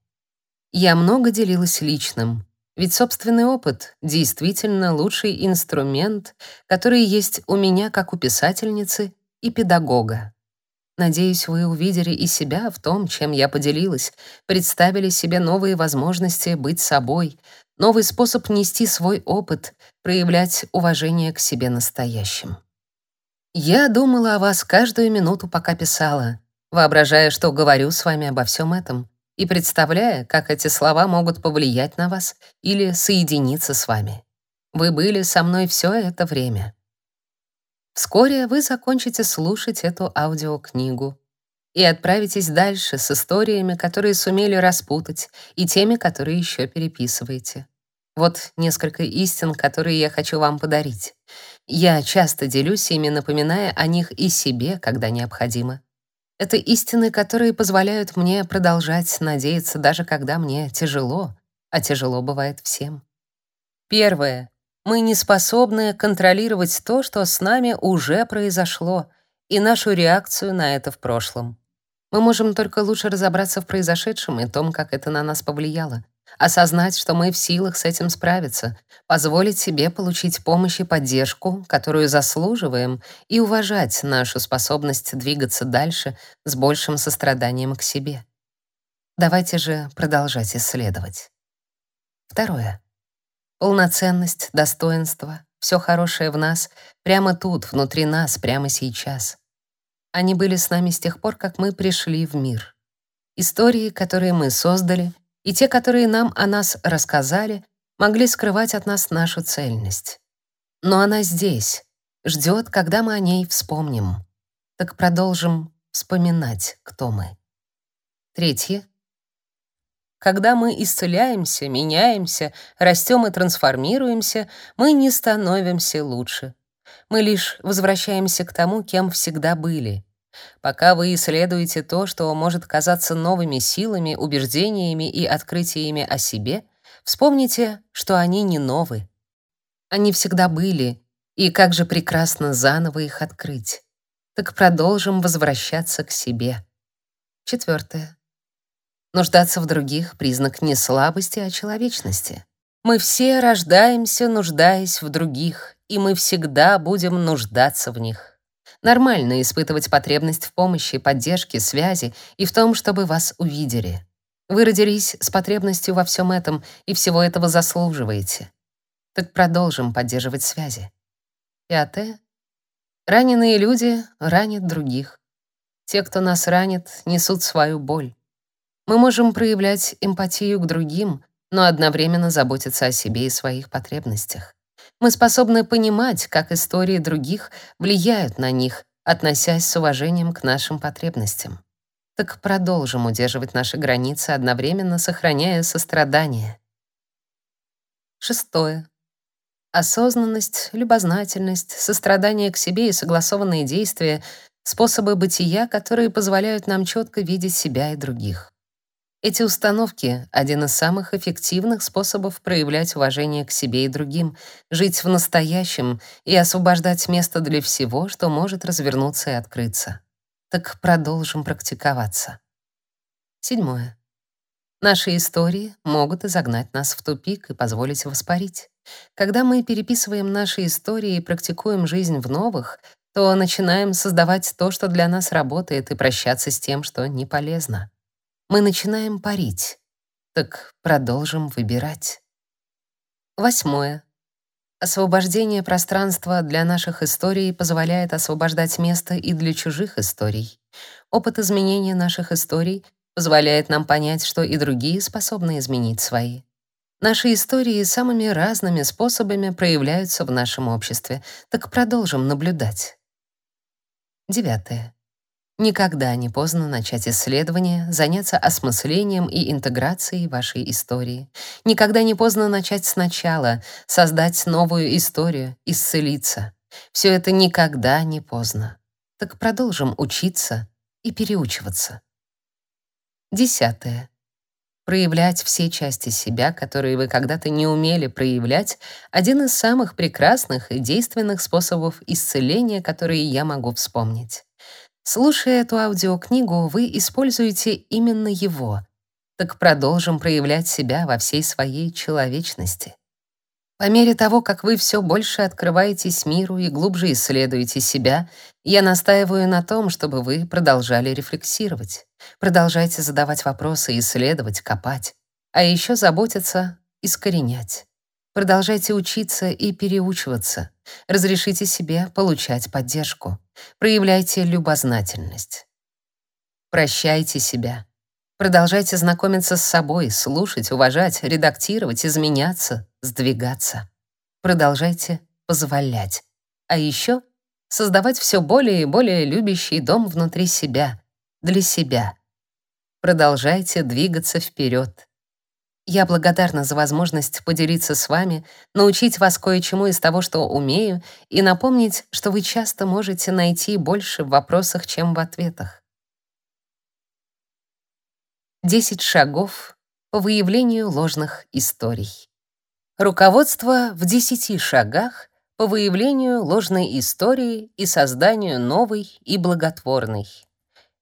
[SPEAKER 1] Я много делилась личным, ведь собственный опыт действительно лучший инструмент, который есть у меня как у писательницы и педагога. Надеюсь, вы увидели и себя в том, чем я поделилась, представили себе новые возможности быть собой, новый способ нести свой опыт, проявлять уважение к себе настоящим. Я думала о вас каждую минуту, пока писала, воображая, что говорю с вами обо всем этом, и представляя, как эти слова могут повлиять на вас или соединиться с вами. Вы были со мной все это время. Вскоре вы закончите слушать эту аудиокнигу и отправитесь дальше с историями, которые сумели распутать, и теми, которые еще переписываете. Вот несколько истин, которые я хочу вам подарить. Я часто делюсь ими, напоминая о них и себе, когда необходимо. Это истины, которые позволяют мне продолжать надеяться, даже когда мне тяжело, а тяжело бывает всем. Первое. Мы не способны контролировать то, что с нами уже произошло, и нашу реакцию на это в прошлом. Мы можем только лучше разобраться в произошедшем и том, как это на нас повлияло, осознать, что мы в силах с этим справиться, позволить себе получить помощь и поддержку, которую заслуживаем, и уважать нашу способность двигаться дальше с большим состраданием к себе. Давайте же продолжать исследовать. Второе. Полноценность, достоинство, все хорошее в нас, прямо тут, внутри нас, прямо сейчас. Они были с нами с тех пор, как мы пришли в мир. Истории, которые мы создали, и те, которые нам о нас рассказали, могли скрывать от нас нашу цельность. Но она здесь, ждет, когда мы о ней вспомним. Так продолжим вспоминать, кто мы. Третье. Когда мы исцеляемся, меняемся, растем и трансформируемся, мы не становимся лучше. Мы лишь возвращаемся к тому, кем всегда были. Пока вы исследуете то, что может казаться новыми силами, убеждениями и открытиями о себе, вспомните, что они не новые. Они всегда были, и как же прекрасно заново их открыть. Так продолжим возвращаться к себе. Четвертое. Нуждаться в других — признак не слабости, а человечности. Мы все рождаемся, нуждаясь в других, и мы всегда будем нуждаться в них. Нормально испытывать потребность в помощи, поддержке, связи и в том, чтобы вас увидели. Вы родились с потребностью во всем этом и всего этого заслуживаете. Так продолжим поддерживать связи. Пятое. Раненые люди ранят других. Те, кто нас ранит, несут свою боль. Мы можем проявлять эмпатию к другим, но одновременно заботиться о себе и своих потребностях. Мы способны понимать, как истории других влияют на них, относясь с уважением к нашим потребностям. Так продолжим удерживать наши границы, одновременно сохраняя сострадание. Шестое. Осознанность, любознательность, сострадание к себе и согласованные действия — способы бытия, которые позволяют нам четко видеть себя и других. Эти установки — один из самых эффективных способов проявлять уважение к себе и другим, жить в настоящем и освобождать место для всего, что может развернуться и открыться. Так продолжим практиковаться. Седьмое. Наши истории могут изогнать нас в тупик и позволить воспарить. Когда мы переписываем наши истории и практикуем жизнь в новых, то начинаем создавать то, что для нас работает, и прощаться с тем, что не полезно мы начинаем парить. Так продолжим выбирать. Восьмое. Освобождение пространства для наших историй позволяет освобождать место и для чужих историй. Опыт изменения наших историй позволяет нам понять, что и другие способны изменить свои. Наши истории самыми разными способами проявляются в нашем обществе, так продолжим наблюдать. Девятое. Никогда не поздно начать исследование, заняться осмыслением и интеграцией вашей истории. Никогда не поздно начать сначала, создать новую историю, исцелиться. Все это никогда не поздно. Так продолжим учиться и переучиваться. Десятое. Проявлять все части себя, которые вы когда-то не умели проявлять, один из самых прекрасных и действенных способов исцеления, которые я могу вспомнить. Слушая эту аудиокнигу, вы используете именно его. Так продолжим проявлять себя во всей своей человечности. По мере того, как вы все больше открываетесь миру и глубже исследуете себя, я настаиваю на том, чтобы вы продолжали рефлексировать. Продолжайте задавать вопросы, исследовать, копать. А еще заботиться, искоренять. Продолжайте учиться и переучиваться. Разрешите себе получать поддержку. Проявляйте любознательность. Прощайте себя. Продолжайте знакомиться с собой, слушать, уважать, редактировать, изменяться, сдвигаться. Продолжайте позволять. А еще создавать все более и более любящий дом внутри себя, для себя. Продолжайте двигаться вперед. Я благодарна за возможность поделиться с вами, научить вас кое-чему из того, что умею, и напомнить, что вы часто можете найти больше в вопросах, чем в ответах. 10 шагов по выявлению ложных историй. Руководство в 10 шагах по выявлению ложной истории и созданию новой и благотворной.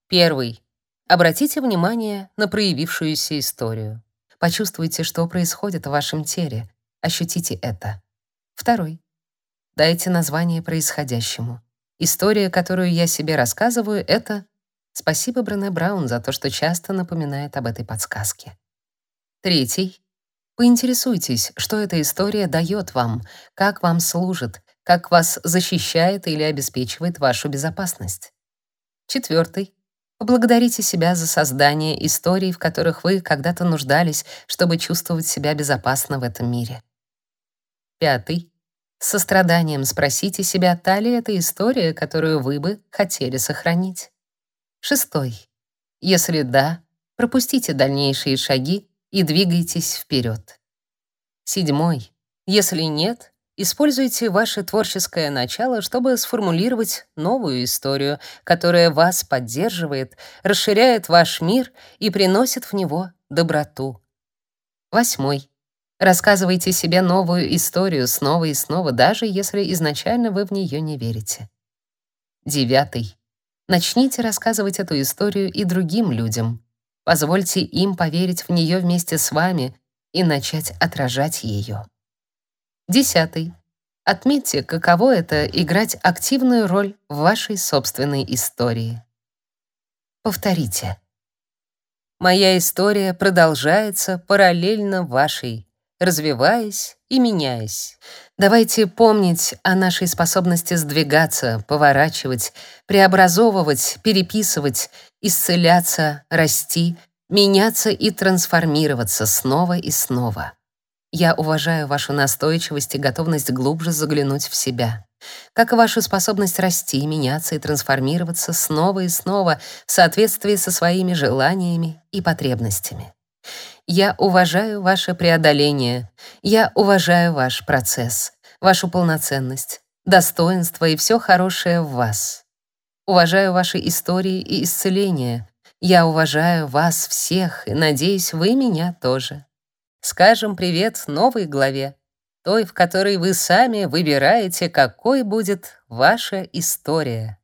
[SPEAKER 1] Первый. Обратите внимание на проявившуюся историю. Почувствуйте, что происходит в вашем теле. Ощутите это. Второй. Дайте название происходящему. История, которую я себе рассказываю, это Спасибо Брене Браун за то, что часто напоминает об этой подсказке. Третий. Поинтересуйтесь, что эта история дает вам, как вам служит, как вас защищает или обеспечивает вашу безопасность. Четвертый. Поблагодарите себя за создание историй, в которых вы когда-то нуждались, чтобы чувствовать себя безопасно в этом мире. Пятый. С состраданием спросите себя, та ли это история, которую вы бы хотели сохранить. Шестой. Если да, пропустите дальнейшие шаги и двигайтесь вперед. Седьмой. Если нет, используйте ваше творческое начало, чтобы сформулировать новую историю, которая вас поддерживает, расширяет ваш мир и приносит в него доброту. Восьмой. Рассказывайте себе новую историю снова и снова, даже если изначально вы в нее не верите. Девятый. Начните рассказывать эту историю и другим людям. Позвольте им поверить в нее вместе с вами и начать отражать ее. Десятый. Отметьте, каково это играть активную роль в вашей собственной истории. Повторите. Моя история продолжается параллельно вашей развиваясь и меняясь. Давайте помнить о нашей способности сдвигаться, поворачивать, преобразовывать, переписывать, исцеляться, расти, меняться и трансформироваться снова и снова. Я уважаю вашу настойчивость и готовность глубже заглянуть в себя, как и вашу способность расти, меняться и трансформироваться снова и снова в соответствии со своими желаниями и потребностями. Я уважаю ваше преодоление. Я уважаю ваш процесс, вашу полноценность, достоинство и все хорошее в вас. Уважаю ваши истории и исцеления. Я уважаю вас всех и надеюсь, вы меня тоже. Скажем привет новой главе, той, в которой вы сами выбираете, какой будет ваша история.